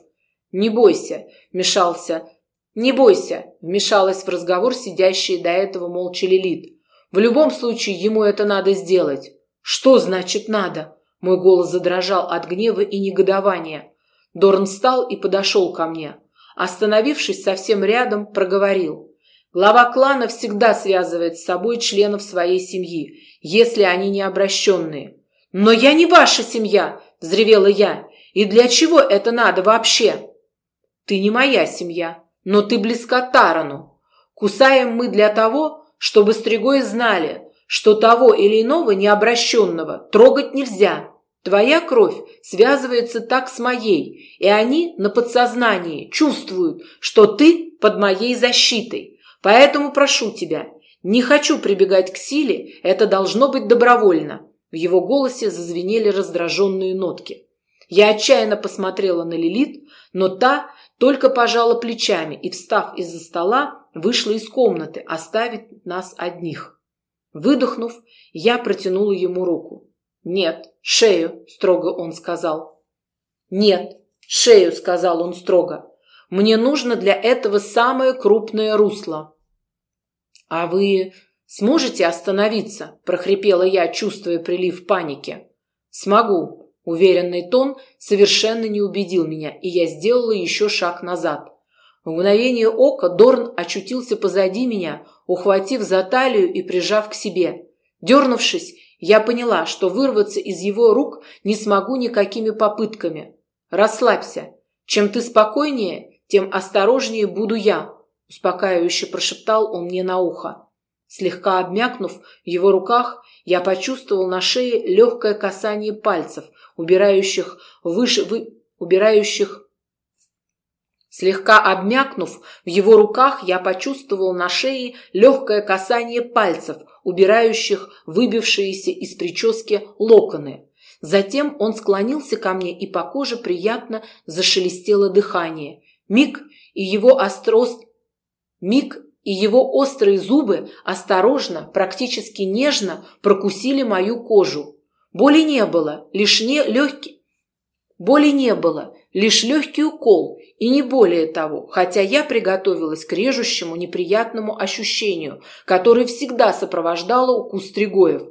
«Не бойся», – вмешался. «Не бойся», – вмешалась в разговор сидящая до этого молча Лилит. «В любом случае ему это надо сделать». «Что значит надо?» Мой голос задрожал от гнева и негодования. Дорн встал и подошел ко мне. Остановившись совсем рядом, проговорил. Глава клана всегда связывает с собой членов своей семьи, если они не обращенные. «Но я не ваша семья!» – взревела я. «И для чего это надо вообще?» «Ты не моя семья, но ты близка Тарану. Кусаем мы для того, чтобы стригой знали, что того или иного необращенного трогать нельзя. Твоя кровь связывается так с моей, и они на подсознании чувствуют, что ты под моей защитой. Поэтому прошу тебя, не хочу прибегать к силе, это должно быть добровольно. В его голосе зазвенели раздраженные нотки. Я отчаянно посмотрела на Лилит, но та только пожала плечами и, встав из-за стола, вышла из комнаты, оставив нас одних. Выдохнув, я протянула ему руку. «Нет, шею», – строго он сказал. «Нет, шею», – сказал он строго. Мне нужно для этого самое крупное русло». «А вы сможете остановиться?» – прохрипела я, чувствуя прилив паники. «Смогу». Уверенный тон совершенно не убедил меня, и я сделала еще шаг назад. В мгновение ока Дорн очутился позади меня, ухватив за талию и прижав к себе. Дернувшись, я поняла, что вырваться из его рук не смогу никакими попытками. «Расслабься. Чем ты спокойнее, тем осторожнее буду я», – успокаивающе прошептал он мне на ухо. Слегка обмякнув в его руках, я почувствовал на шее легкое касание пальцев, убирающих выше, вы, убирающих Слегка обмякнув в его руках, я почувствовал на шее легкое касание пальцев, убирающих выбившиеся из прически локоны. Затем он склонился ко мне, и по коже приятно зашелестело дыхание. Миг и его острост... Миг и его острые зубы осторожно, практически нежно прокусили мою кожу. Боли не было, лишь не легкий... Боли не было, лишь легкий укол, и не более того, хотя я приготовилась к режущему неприятному ощущению, которое всегда сопровождало укус Тригоев.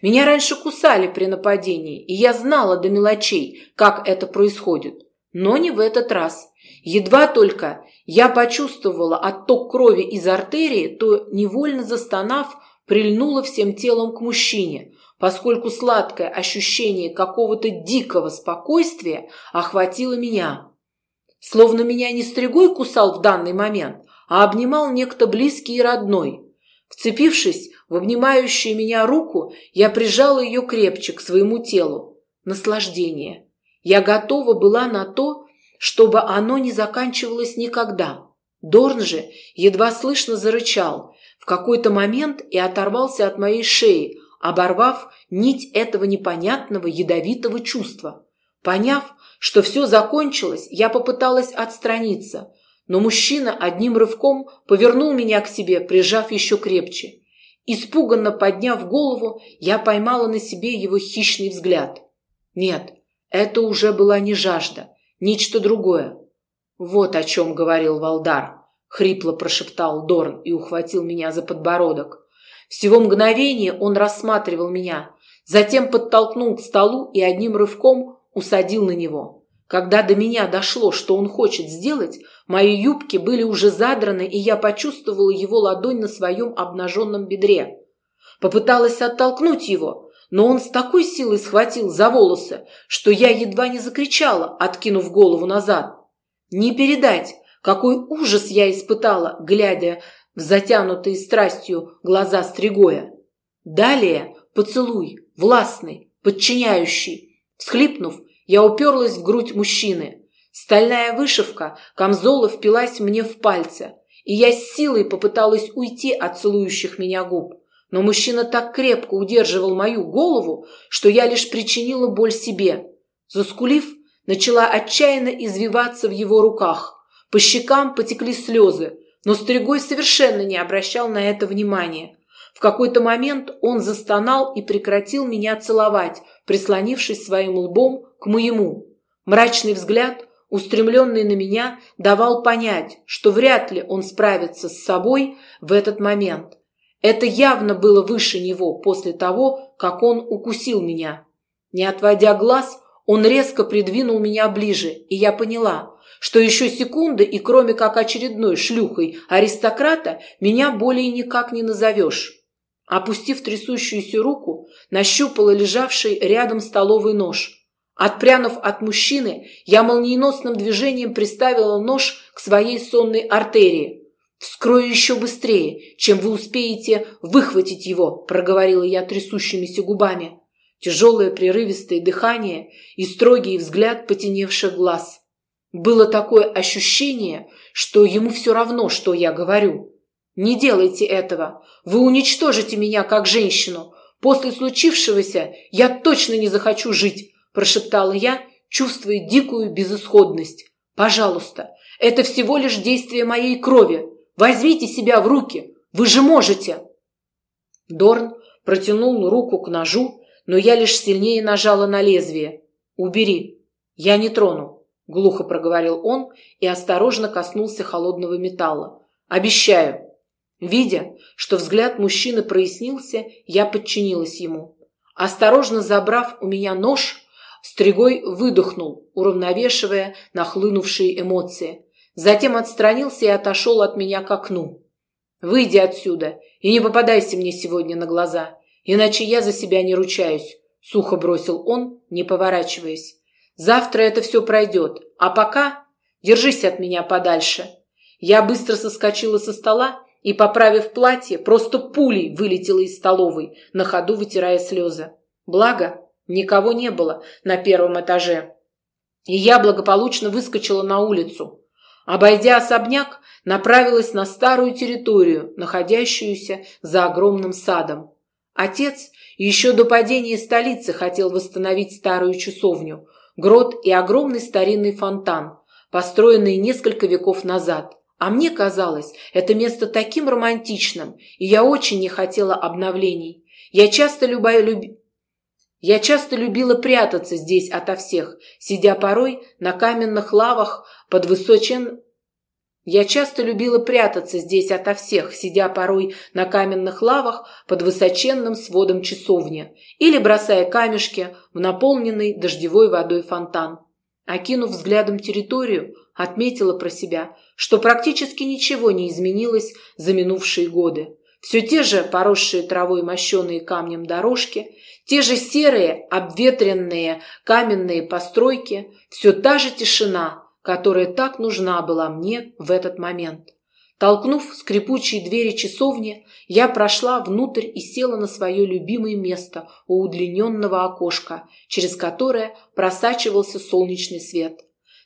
Меня раньше кусали при нападении, и я знала до мелочей, как это происходит. Но не в этот раз. Едва только я почувствовала отток крови из артерии, то, невольно застонав, прильнула всем телом к мужчине, поскольку сладкое ощущение какого-то дикого спокойствия охватило меня. Словно меня не стригой кусал в данный момент, а обнимал некто близкий и родной. Вцепившись в обнимающую меня руку, я прижала ее крепче к своему телу. Наслаждение. Я готова была на то, чтобы оно не заканчивалось никогда. Дорн же едва слышно зарычал в какой-то момент и оторвался от моей шеи, оборвав нить этого непонятного ядовитого чувства. Поняв, что все закончилось, я попыталась отстраниться, но мужчина одним рывком повернул меня к себе, прижав еще крепче. Испуганно подняв голову, я поймала на себе его хищный взгляд. Нет, это уже была не жажда, нечто другое. Вот о чем говорил Валдар, хрипло прошептал Дорн и ухватил меня за подбородок. Всего мгновение он рассматривал меня, затем подтолкнул к столу и одним рывком усадил на него. Когда до меня дошло, что он хочет сделать, мои юбки были уже задраны, и я почувствовала его ладонь на своем обнаженном бедре. Попыталась оттолкнуть его, но он с такой силой схватил за волосы, что я едва не закричала, откинув голову назад. Не передать, какой ужас я испытала, глядя в затянутые страстью глаза Стригоя. Далее поцелуй, властный, подчиняющий, Всхлипнув, я уперлась в грудь мужчины. Стальная вышивка камзола впилась мне в пальцы, и я с силой попыталась уйти от целующих меня губ. Но мужчина так крепко удерживал мою голову, что я лишь причинила боль себе. Заскулив, начала отчаянно извиваться в его руках. По щекам потекли слезы, но Стригой совершенно не обращал на это внимания. В какой-то момент он застонал и прекратил меня целовать, прислонившись своим лбом к моему. Мрачный взгляд, устремленный на меня, давал понять, что вряд ли он справится с собой в этот момент. Это явно было выше него после того, как он укусил меня. Не отводя глаз, он резко придвинул меня ближе, и я поняла, что еще секунды, и кроме как очередной шлюхой аристократа, меня более никак не назовешь. Опустив трясущуюся руку, нащупала лежавший рядом столовый нож. Отпрянув от мужчины, я молниеносным движением приставила нож к своей сонной артерии. «Вскрою еще быстрее, чем вы успеете выхватить его», – проговорила я трясущимися губами. Тяжелое прерывистое дыхание и строгий взгляд потеневших глаз. Было такое ощущение, что ему все равно, что я говорю. Не делайте этого. Вы уничтожите меня как женщину. После случившегося я точно не захочу жить, прошептала я, чувствуя дикую безысходность. Пожалуйста, это всего лишь действие моей крови. Возьмите себя в руки. Вы же можете. Дорн протянул руку к ножу, но я лишь сильнее нажала на лезвие. Убери. Я не трону. глухо проговорил он и осторожно коснулся холодного металла. Обещаю. Видя, что взгляд мужчины прояснился, я подчинилась ему. Осторожно забрав у меня нож, Стригой выдохнул, уравновешивая нахлынувшие эмоции. Затем отстранился и отошел от меня к окну. «Выйди отсюда и не попадайся мне сегодня на глаза, иначе я за себя не ручаюсь», — сухо бросил он, не поворачиваясь. «Завтра это все пройдет, а пока держись от меня подальше». Я быстро соскочила со стола и, поправив платье, просто пулей вылетела из столовой, на ходу вытирая слезы. Благо, никого не было на первом этаже. И я благополучно выскочила на улицу. Обойдя особняк, направилась на старую территорию, находящуюся за огромным садом. Отец еще до падения столицы хотел восстановить старую часовню, грот и огромный старинный фонтан, построенный несколько веков назад. А мне казалось это место таким романтичным, и я очень не хотела обновлений. Я часто любая люб... Я часто любила прятаться здесь ото всех, сидя порой на каменных лавах под высочен... Я часто любила прятаться здесь ото всех, сидя порой на каменных лавах под высоченным сводом часовни или бросая камешки в наполненный дождевой водой фонтан. Окинув взглядом территорию, отметила про себя, что практически ничего не изменилось за минувшие годы. Все те же поросшие травой мощеные камнем дорожки, те же серые, обветренные каменные постройки, все та же тишина, которая так нужна была мне в этот момент. Толкнув скрипучие двери часовни, я прошла внутрь и села на свое любимое место у удлиненного окошка, через которое просачивался солнечный свет.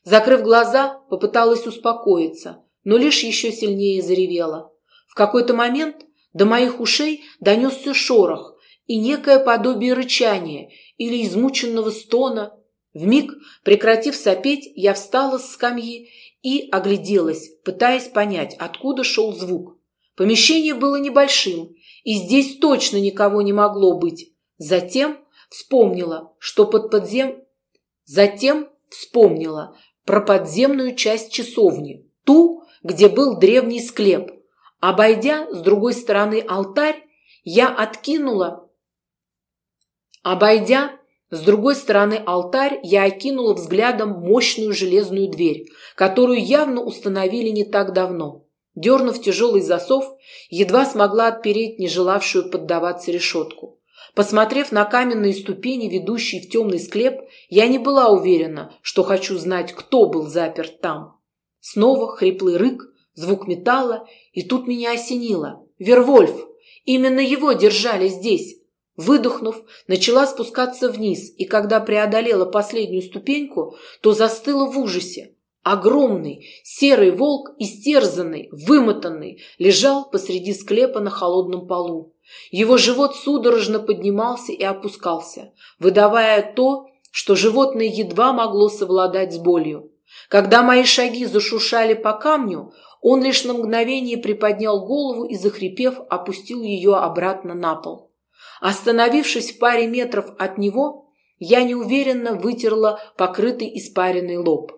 Закрыв глаза, попыталась успокоиться, но лишь еще сильнее заревела. В какой-то момент до моих ушей донесся шорох и некое подобие рычания или измученного стона. Вмиг, прекратив сопеть, я встала с скамьи и огляделась, пытаясь понять, откуда шел звук. Помещение было небольшим, и здесь точно никого не могло быть. Затем вспомнила, что под подзем... Затем вспомнила про подземную часть часовни, ту, где был древний склеп. Обойдя с другой стороны алтарь, я откинула... Обойдя с другой стороны алтарь, я окинула взглядом мощную железную дверь, которую явно установили не так давно. Дернув тяжелый засов, едва смогла отпереть не желавшую поддаваться решетку. Посмотрев на каменные ступени, ведущие в темный склеп, я не была уверена, что хочу знать, кто был заперт там. Снова хриплый рык, звук металла, и тут меня осенило. Вервольф! Именно его держали здесь. Выдохнув, начала спускаться вниз, и когда преодолела последнюю ступеньку, то застыла в ужасе. Огромный серый волк, истерзанный, вымотанный, лежал посреди склепа на холодном полу. Его живот судорожно поднимался и опускался, выдавая то, что животное едва могло совладать с болью. Когда мои шаги зашушали по камню, он лишь на мгновение приподнял голову и, захрипев, опустил ее обратно на пол. Остановившись в паре метров от него, я неуверенно вытерла покрытый испаренный лоб.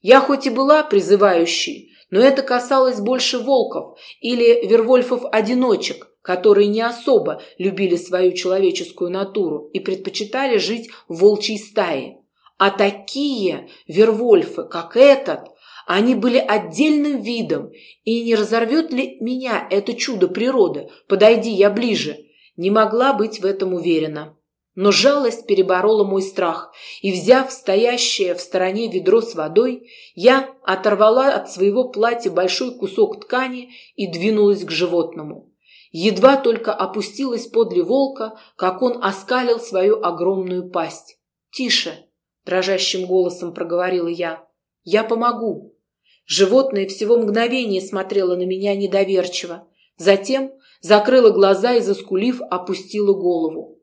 Я хоть и была призывающей, но это касалось больше волков или вервольфов-одиночек, которые не особо любили свою человеческую натуру и предпочитали жить в волчьей стае. А такие вервольфы, как этот, они были отдельным видом, и не разорвет ли меня это чудо природы, подойди я ближе, не могла быть в этом уверена. Но жалость переборола мой страх, и, взяв стоящее в стороне ведро с водой, я оторвала от своего платья большой кусок ткани и двинулась к животному. Едва только опустилась подле волка, как он оскалил свою огромную пасть. «Тише!» – дрожащим голосом проговорила я. «Я помогу!» Животное всего мгновение смотрело на меня недоверчиво. Затем закрыла глаза и, заскулив, опустила голову.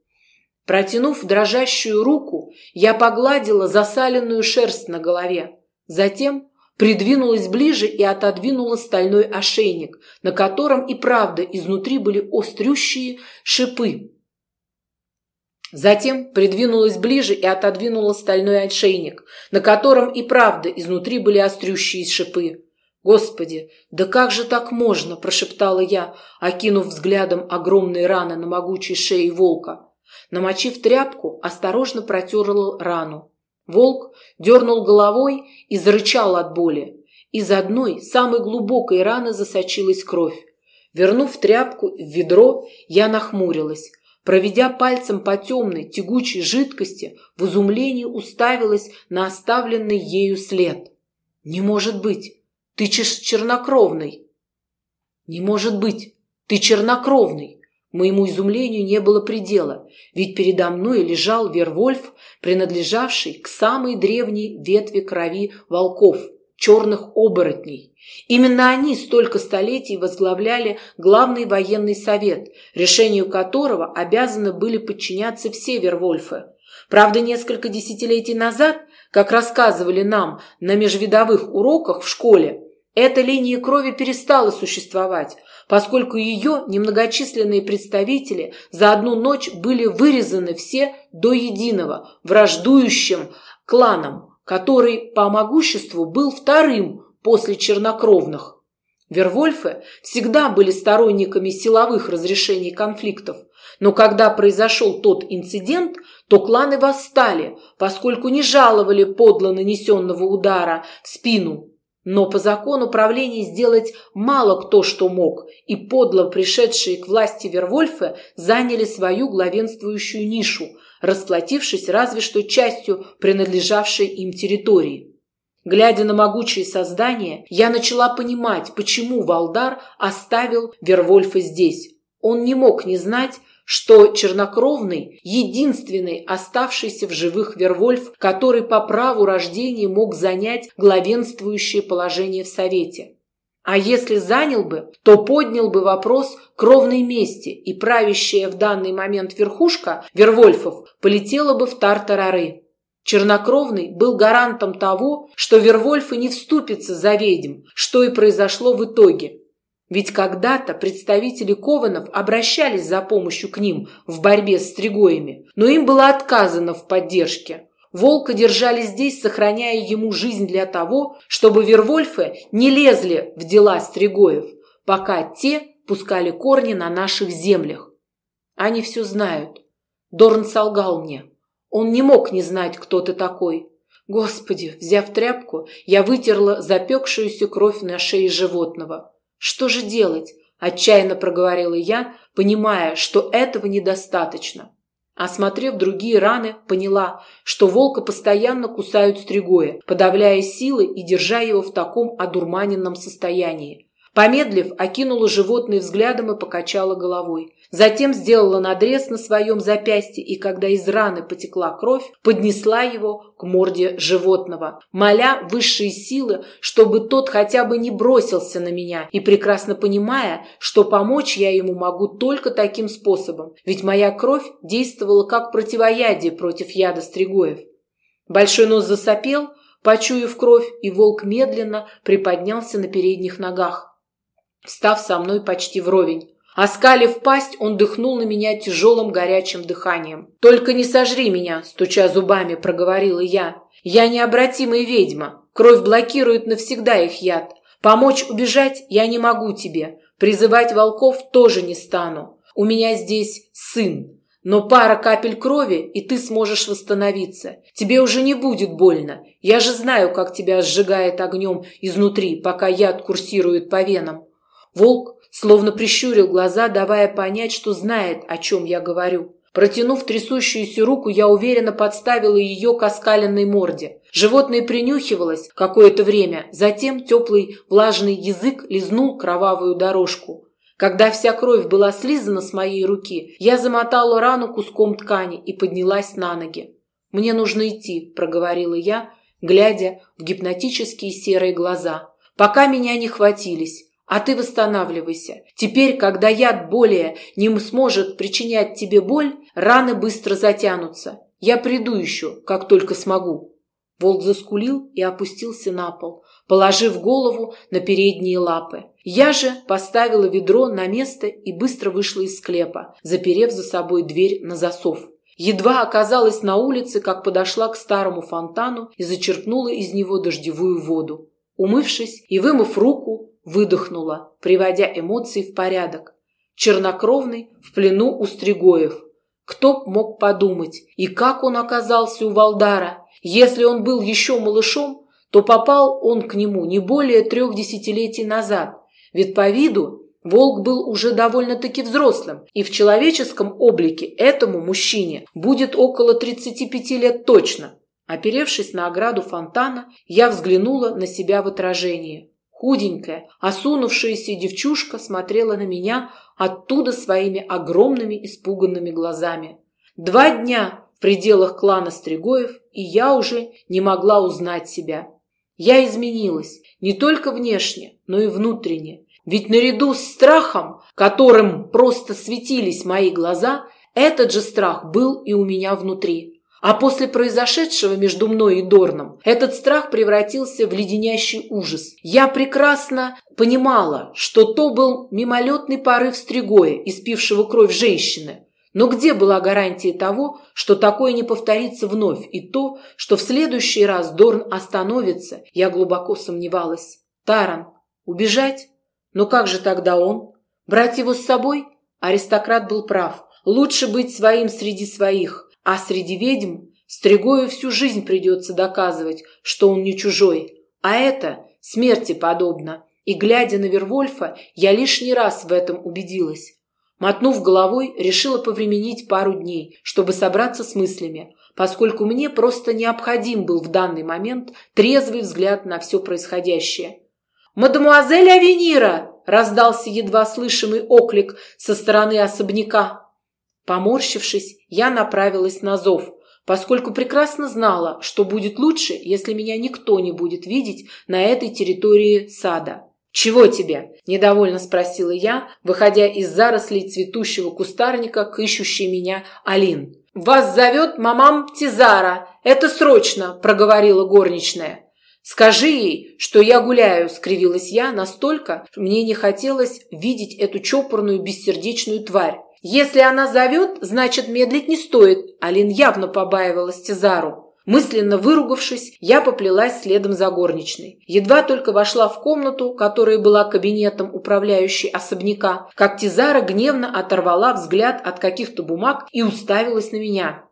Протянув дрожащую руку, я погладила засаленную шерсть на голове. Затем придвинулась ближе и отодвинула стальной ошейник, на котором и правда изнутри были острющие шипы. Затем придвинулась ближе и отодвинула стальной отшейник, на котором и правда изнутри были острющие шипы. «Господи, да как же так можно?» – прошептала я, окинув взглядом огромные раны на могучей шее волка. Намочив тряпку, осторожно протерла рану. Волк дернул головой и зарычал от боли. Из одной, самой глубокой раны засочилась кровь. Вернув тряпку в ведро, я нахмурилась. Проведя пальцем по темной, тягучей жидкости, в изумлении уставилась на оставленный ею след. «Не может быть! Ты чернокровный!» «Не может быть! Ты чернокровный!» Моему изумлению не было предела, ведь передо мной лежал Вервольф, принадлежавший к самой древней ветви крови волков – черных оборотней. Именно они столько столетий возглавляли главный военный совет, решению которого обязаны были подчиняться все Вервольфы. Правда, несколько десятилетий назад, как рассказывали нам на межвидовых уроках в школе, эта линия крови перестала существовать, поскольку ее немногочисленные представители за одну ночь были вырезаны все до единого враждующим кланом, который по могуществу был вторым после чернокровных. Вервольфы всегда были сторонниками силовых разрешений конфликтов, но когда произошел тот инцидент, то кланы восстали, поскольку не жаловали подло нанесенного удара в спину. Но по закону правления сделать мало кто что мог, и подло пришедшие к власти Вервольфы заняли свою главенствующую нишу – расплатившись разве что частью принадлежавшей им территории. Глядя на могучие создания, я начала понимать, почему Валдар оставил Вервольфа здесь. Он не мог не знать, что чернокровный – единственный оставшийся в живых Вервольф, который по праву рождения мог занять главенствующее положение в Совете. А если занял бы, то поднял бы вопрос кровной мести, и правящая в данный момент верхушка Вервольфов полетела бы в Тартарары. Чернокровный был гарантом того, что Вервольфы не вступятся за ведьм, что и произошло в итоге. Ведь когда-то представители Кованов обращались за помощью к ним в борьбе с Стригоями, но им было отказано в поддержке. Волка держали здесь, сохраняя ему жизнь для того, чтобы Вервольфы не лезли в дела Стригоев, пока те пускали корни на наших землях. Они все знают. Дорн солгал мне. Он не мог не знать, кто ты такой. Господи, взяв тряпку, я вытерла запекшуюся кровь на шее животного. Что же делать? Отчаянно проговорила я, понимая, что этого недостаточно. Осмотрев другие раны, поняла, что волка постоянно кусают стригоя, подавляя силы и держа его в таком одурманенном состоянии. Помедлив, окинула животное взглядом и покачала головой. Затем сделала надрез на своем запястье и, когда из раны потекла кровь, поднесла его к морде животного, моля высшие силы, чтобы тот хотя бы не бросился на меня, и прекрасно понимая, что помочь я ему могу только таким способом, ведь моя кровь действовала как противоядие против яда стригоев. Большой нос засопел, почуяв кровь, и волк медленно приподнялся на передних ногах встав со мной почти вровень. Оскалив пасть, он дыхнул на меня тяжелым горячим дыханием. «Только не сожри меня!» – стуча зубами, проговорила я. «Я необратимая ведьма. Кровь блокирует навсегда их яд. Помочь убежать я не могу тебе. Призывать волков тоже не стану. У меня здесь сын. Но пара капель крови, и ты сможешь восстановиться. Тебе уже не будет больно. Я же знаю, как тебя сжигает огнем изнутри, пока яд курсирует по венам. Волк словно прищурил глаза, давая понять, что знает, о чем я говорю. Протянув трясущуюся руку, я уверенно подставила ее к оскаленной морде. Животное принюхивалось какое-то время, затем теплый влажный язык лизнул кровавую дорожку. Когда вся кровь была слизана с моей руки, я замотала рану куском ткани и поднялась на ноги. «Мне нужно идти», – проговорила я, глядя в гипнотические серые глаза. «Пока меня не хватились. А ты восстанавливайся. Теперь, когда яд более не сможет причинять тебе боль, раны быстро затянутся. Я приду еще, как только смогу». Волк заскулил и опустился на пол, положив голову на передние лапы. Я же поставила ведро на место и быстро вышла из склепа, заперев за собой дверь на засов. Едва оказалась на улице, как подошла к старому фонтану и зачерпнула из него дождевую воду. Умывшись и вымыв руку, выдохнула, приводя эмоции в порядок. Чернокровный в плену у Стригоев. Кто б мог подумать, и как он оказался у Валдара? Если он был еще малышом, то попал он к нему не более трех десятилетий назад. Ведь по виду волк был уже довольно-таки взрослым, и в человеческом облике этому мужчине будет около 35 лет точно. Оперевшись на ограду фонтана, я взглянула на себя в отражении. Худенькая, осунувшаяся девчушка смотрела на меня оттуда своими огромными испуганными глазами. Два дня в пределах клана Стригоев, и я уже не могла узнать себя. Я изменилась не только внешне, но и внутренне. Ведь наряду с страхом, которым просто светились мои глаза, этот же страх был и у меня внутри. А после произошедшего между мной и Дорном этот страх превратился в леденящий ужас. Я прекрасно понимала, что то был мимолетный порыв стригоя, испившего кровь женщины. Но где была гарантия того, что такое не повторится вновь, и то, что в следующий раз Дорн остановится, я глубоко сомневалась. Таран, убежать? Но как же тогда он? Брать его с собой? Аристократ был прав. Лучше быть своим среди своих. А среди ведьм Стригою всю жизнь придется доказывать, что он не чужой. А это смерти подобно. И, глядя на Вервольфа, я лишний раз в этом убедилась. Мотнув головой, решила повременить пару дней, чтобы собраться с мыслями, поскольку мне просто необходим был в данный момент трезвый взгляд на все происходящее. «Мадемуазель Авенира!» – раздался едва слышимый оклик со стороны особняка. Поморщившись, я направилась на зов, поскольку прекрасно знала, что будет лучше, если меня никто не будет видеть на этой территории сада. «Чего тебе?» – недовольно спросила я, выходя из зарослей цветущего кустарника к ищущей меня Алин. «Вас зовет мамам Тизара. Это срочно!» – проговорила горничная. «Скажи ей, что я гуляю», – скривилась я настолько, мне не хотелось видеть эту чопорную бессердечную тварь. Если она зовет, значит, медлить не стоит. Алин явно побаивалась Тизару. Мысленно выругавшись, я поплелась следом за горничной. Едва только вошла в комнату, которая была кабинетом управляющей особняка, как Тизара гневно оторвала взгляд от каких-то бумаг и уставилась на меня.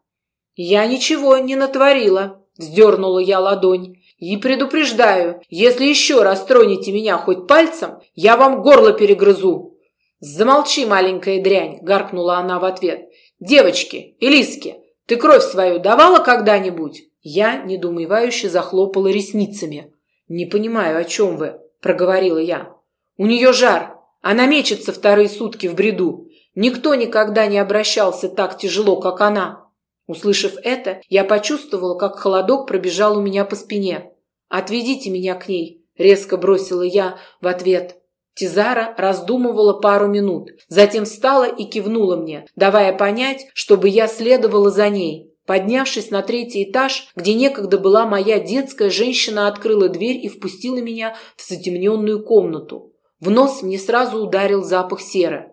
«Я ничего не натворила», – вздернула я ладонь. «И предупреждаю, если еще раз тронете меня хоть пальцем, я вам горло перегрызу». «Замолчи, маленькая дрянь!» – гаркнула она в ответ. «Девочки, Элиски, ты кровь свою давала когда-нибудь?» Я недоумевающе захлопала ресницами. «Не понимаю, о чем вы?» – проговорила я. «У нее жар. Она мечется вторые сутки в бреду. Никто никогда не обращался так тяжело, как она». Услышав это, я почувствовала, как холодок пробежал у меня по спине. «Отведите меня к ней», – резко бросила я в ответ. Тизара раздумывала пару минут, затем встала и кивнула мне, давая понять, чтобы я следовала за ней. Поднявшись на третий этаж, где некогда была моя детская, женщина открыла дверь и впустила меня в затемненную комнату. В нос мне сразу ударил запах серы.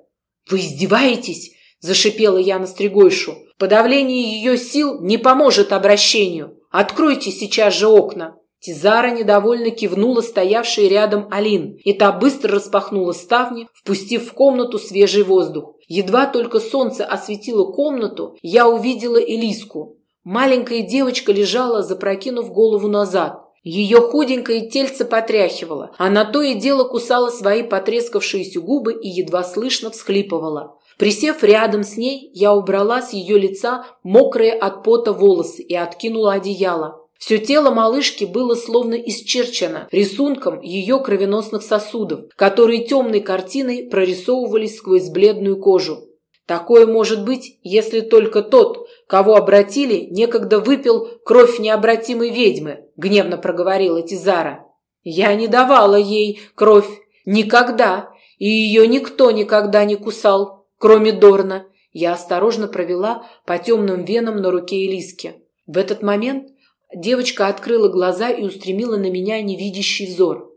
«Вы издеваетесь?» – зашипела я на стригойшу. «Подавление ее сил не поможет обращению. Откройте сейчас же окна». Тизара недовольно кивнула стоявшей рядом Алин, и та быстро распахнула ставни, впустив в комнату свежий воздух. Едва только солнце осветило комнату, я увидела Элиску. Маленькая девочка лежала, запрокинув голову назад. Ее худенькое тельце потряхивало. Она то и дело кусала свои потрескавшиеся губы и едва слышно всхлипывала. Присев рядом с ней, я убрала с ее лица мокрые от пота волосы и откинула одеяло. Все тело малышки было словно исчерчено рисунком ее кровеносных сосудов, которые темной картиной прорисовывались сквозь бледную кожу. Такое может быть, если только тот, кого обратили, некогда выпил кровь необратимой ведьмы, гневно проговорила Тизара. Я не давала ей кровь никогда, и ее никто никогда не кусал, кроме Дорна. Я осторожно провела по темным венам на руке Элиски. В этот момент Девочка открыла глаза и устремила на меня невидящий взор.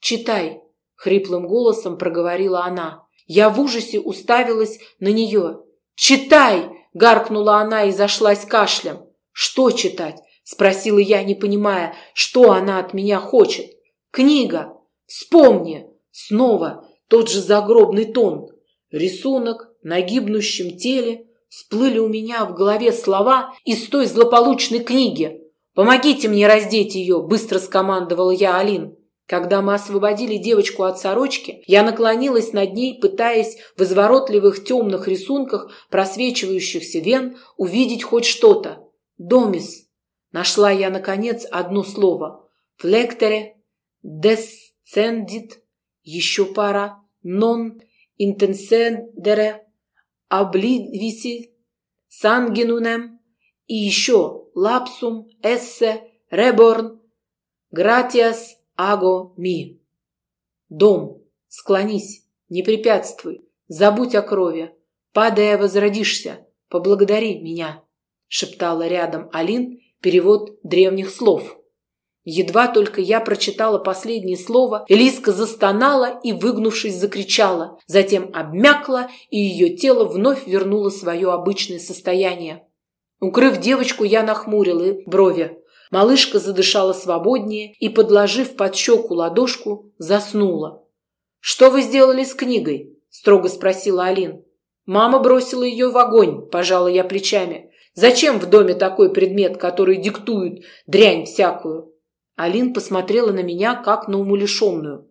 «Читай», — хриплым голосом проговорила она. Я в ужасе уставилась на нее. «Читай!» гаркнула она и зашлась кашлем. Что читать? Спросила я, не понимая, что она от меня хочет. Книга. Вспомни. Снова тот же загробный тон. Рисунок на гибнущем теле. Всплыли у меня в голове слова из той злополучной книги. «Помогите мне раздеть ее!» – быстро скомандовала я Алин. Когда мы освободили девочку от сорочки, я наклонилась над ней, пытаясь в изворотливых темных рисунках просвечивающихся вен увидеть хоть что-то. «Домис!» Нашла я, наконец, одно слово. «Флектере», «десцендит», еще пара, «нон», «интенсендере», «обливиси», «сангинунем» и еще «лапсум», «эссе», «реборн», «гратиас», «аго», «ми». Дом, склонись, не препятствуй, забудь о крови, падая возродишься, поблагодари меня, шептала рядом Алин перевод древних слов. Едва только я прочитала последнее слово, Элиска застонала и, выгнувшись, закричала. Затем обмякла, и ее тело вновь вернуло свое обычное состояние. Укрыв девочку, я нахмурила брови. Малышка задышала свободнее и, подложив под щеку ладошку, заснула. «Что вы сделали с книгой?» – строго спросила Алин. «Мама бросила ее в огонь», – пожала я плечами. «Зачем в доме такой предмет, который диктует дрянь всякую?» Алин посмотрела на меня, как на умалишенную.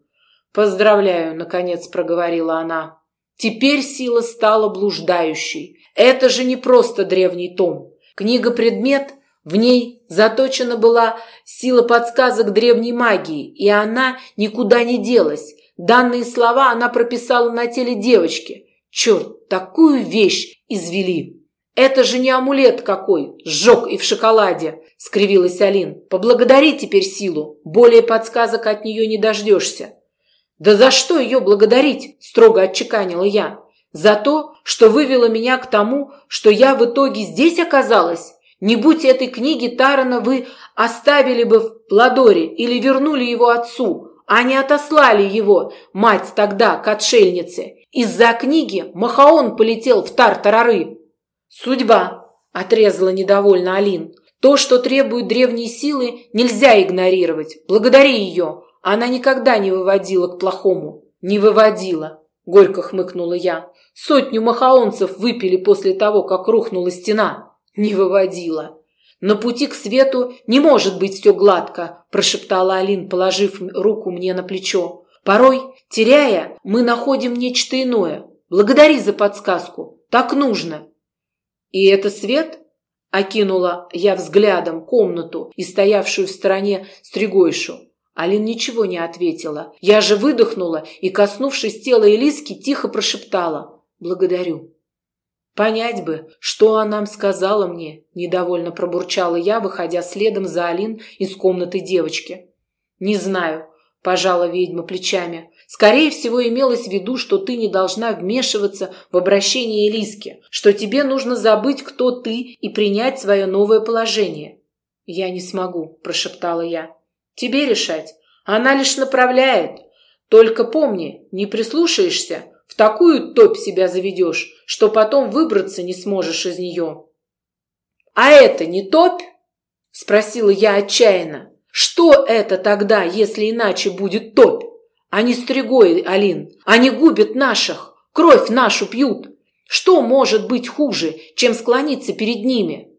«Поздравляю», — наконец проговорила она. «Теперь сила стала блуждающей. Это же не просто древний том. Книга-предмет, в ней заточена была сила подсказок древней магии, и она никуда не делась. Данные слова она прописала на теле девочки. Черт, такую вещь извели!» «Это же не амулет какой! Сжег и в шоколаде!» – скривилась Алин. «Поблагодари теперь силу. Более подсказок от нее не дождешься». «Да за что ее благодарить?» – строго отчеканила я. «За то, что вывела меня к тому, что я в итоге здесь оказалась? Не будь этой книги Тарана, вы оставили бы в Пладоре или вернули его отцу, а не отослали его, мать тогда, к отшельнице. Из-за книги Махаон полетел в Тартарары». «Судьба», – отрезала недовольно Алин. «То, что требует древней силы, нельзя игнорировать. Благодари ее. Она никогда не выводила к плохому». «Не выводила», – горько хмыкнула я. «Сотню махаонцев выпили после того, как рухнула стена». «Не выводила». «На пути к свету не может быть все гладко», – прошептала Алин, положив руку мне на плечо. «Порой, теряя, мы находим нечто иное. Благодари за подсказку. Так нужно. «И это свет?» – окинула я взглядом комнату и стоявшую в стороне стригойшу. Алин ничего не ответила. Я же выдохнула и, коснувшись тела Элиски, тихо прошептала «Благодарю». «Понять бы, что она нам сказала мне», – недовольно пробурчала я, выходя следом за Алин из комнаты девочки. «Не знаю», – пожала ведьма плечами. Скорее всего, имелось в виду, что ты не должна вмешиваться в обращение Элиски, что тебе нужно забыть, кто ты, и принять свое новое положение. «Я не смогу», – прошептала я. «Тебе решать. Она лишь направляет. Только помни, не прислушаешься, в такую топь себя заведешь, что потом выбраться не сможешь из нее». «А это не топь?» – спросила я отчаянно. «Что это тогда, если иначе будет топь?» Они стригой, Алин. Они губят наших. Кровь нашу пьют. Что может быть хуже, чем склониться перед ними?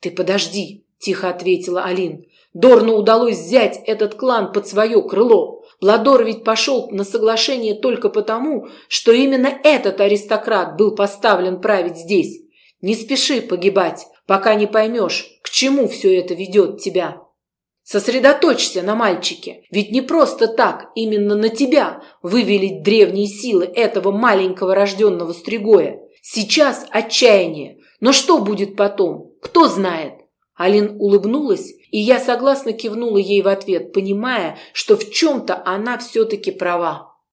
Ты подожди, тихо ответила Алин. Дорну удалось взять этот клан под свое крыло. Владор ведь пошел на соглашение только потому, что именно этот аристократ был поставлен править здесь. Не спеши погибать, пока не поймешь, к чему все это ведет тебя. Сосредоточься на мальчике, ведь не просто так именно на тебя вывели древние силы этого маленького рожденного стригоя. Сейчас отчаяние, но что будет потом, кто знает? Алин улыбнулась, и я согласно кивнула ей в ответ, понимая, что в чем-то она все-таки права.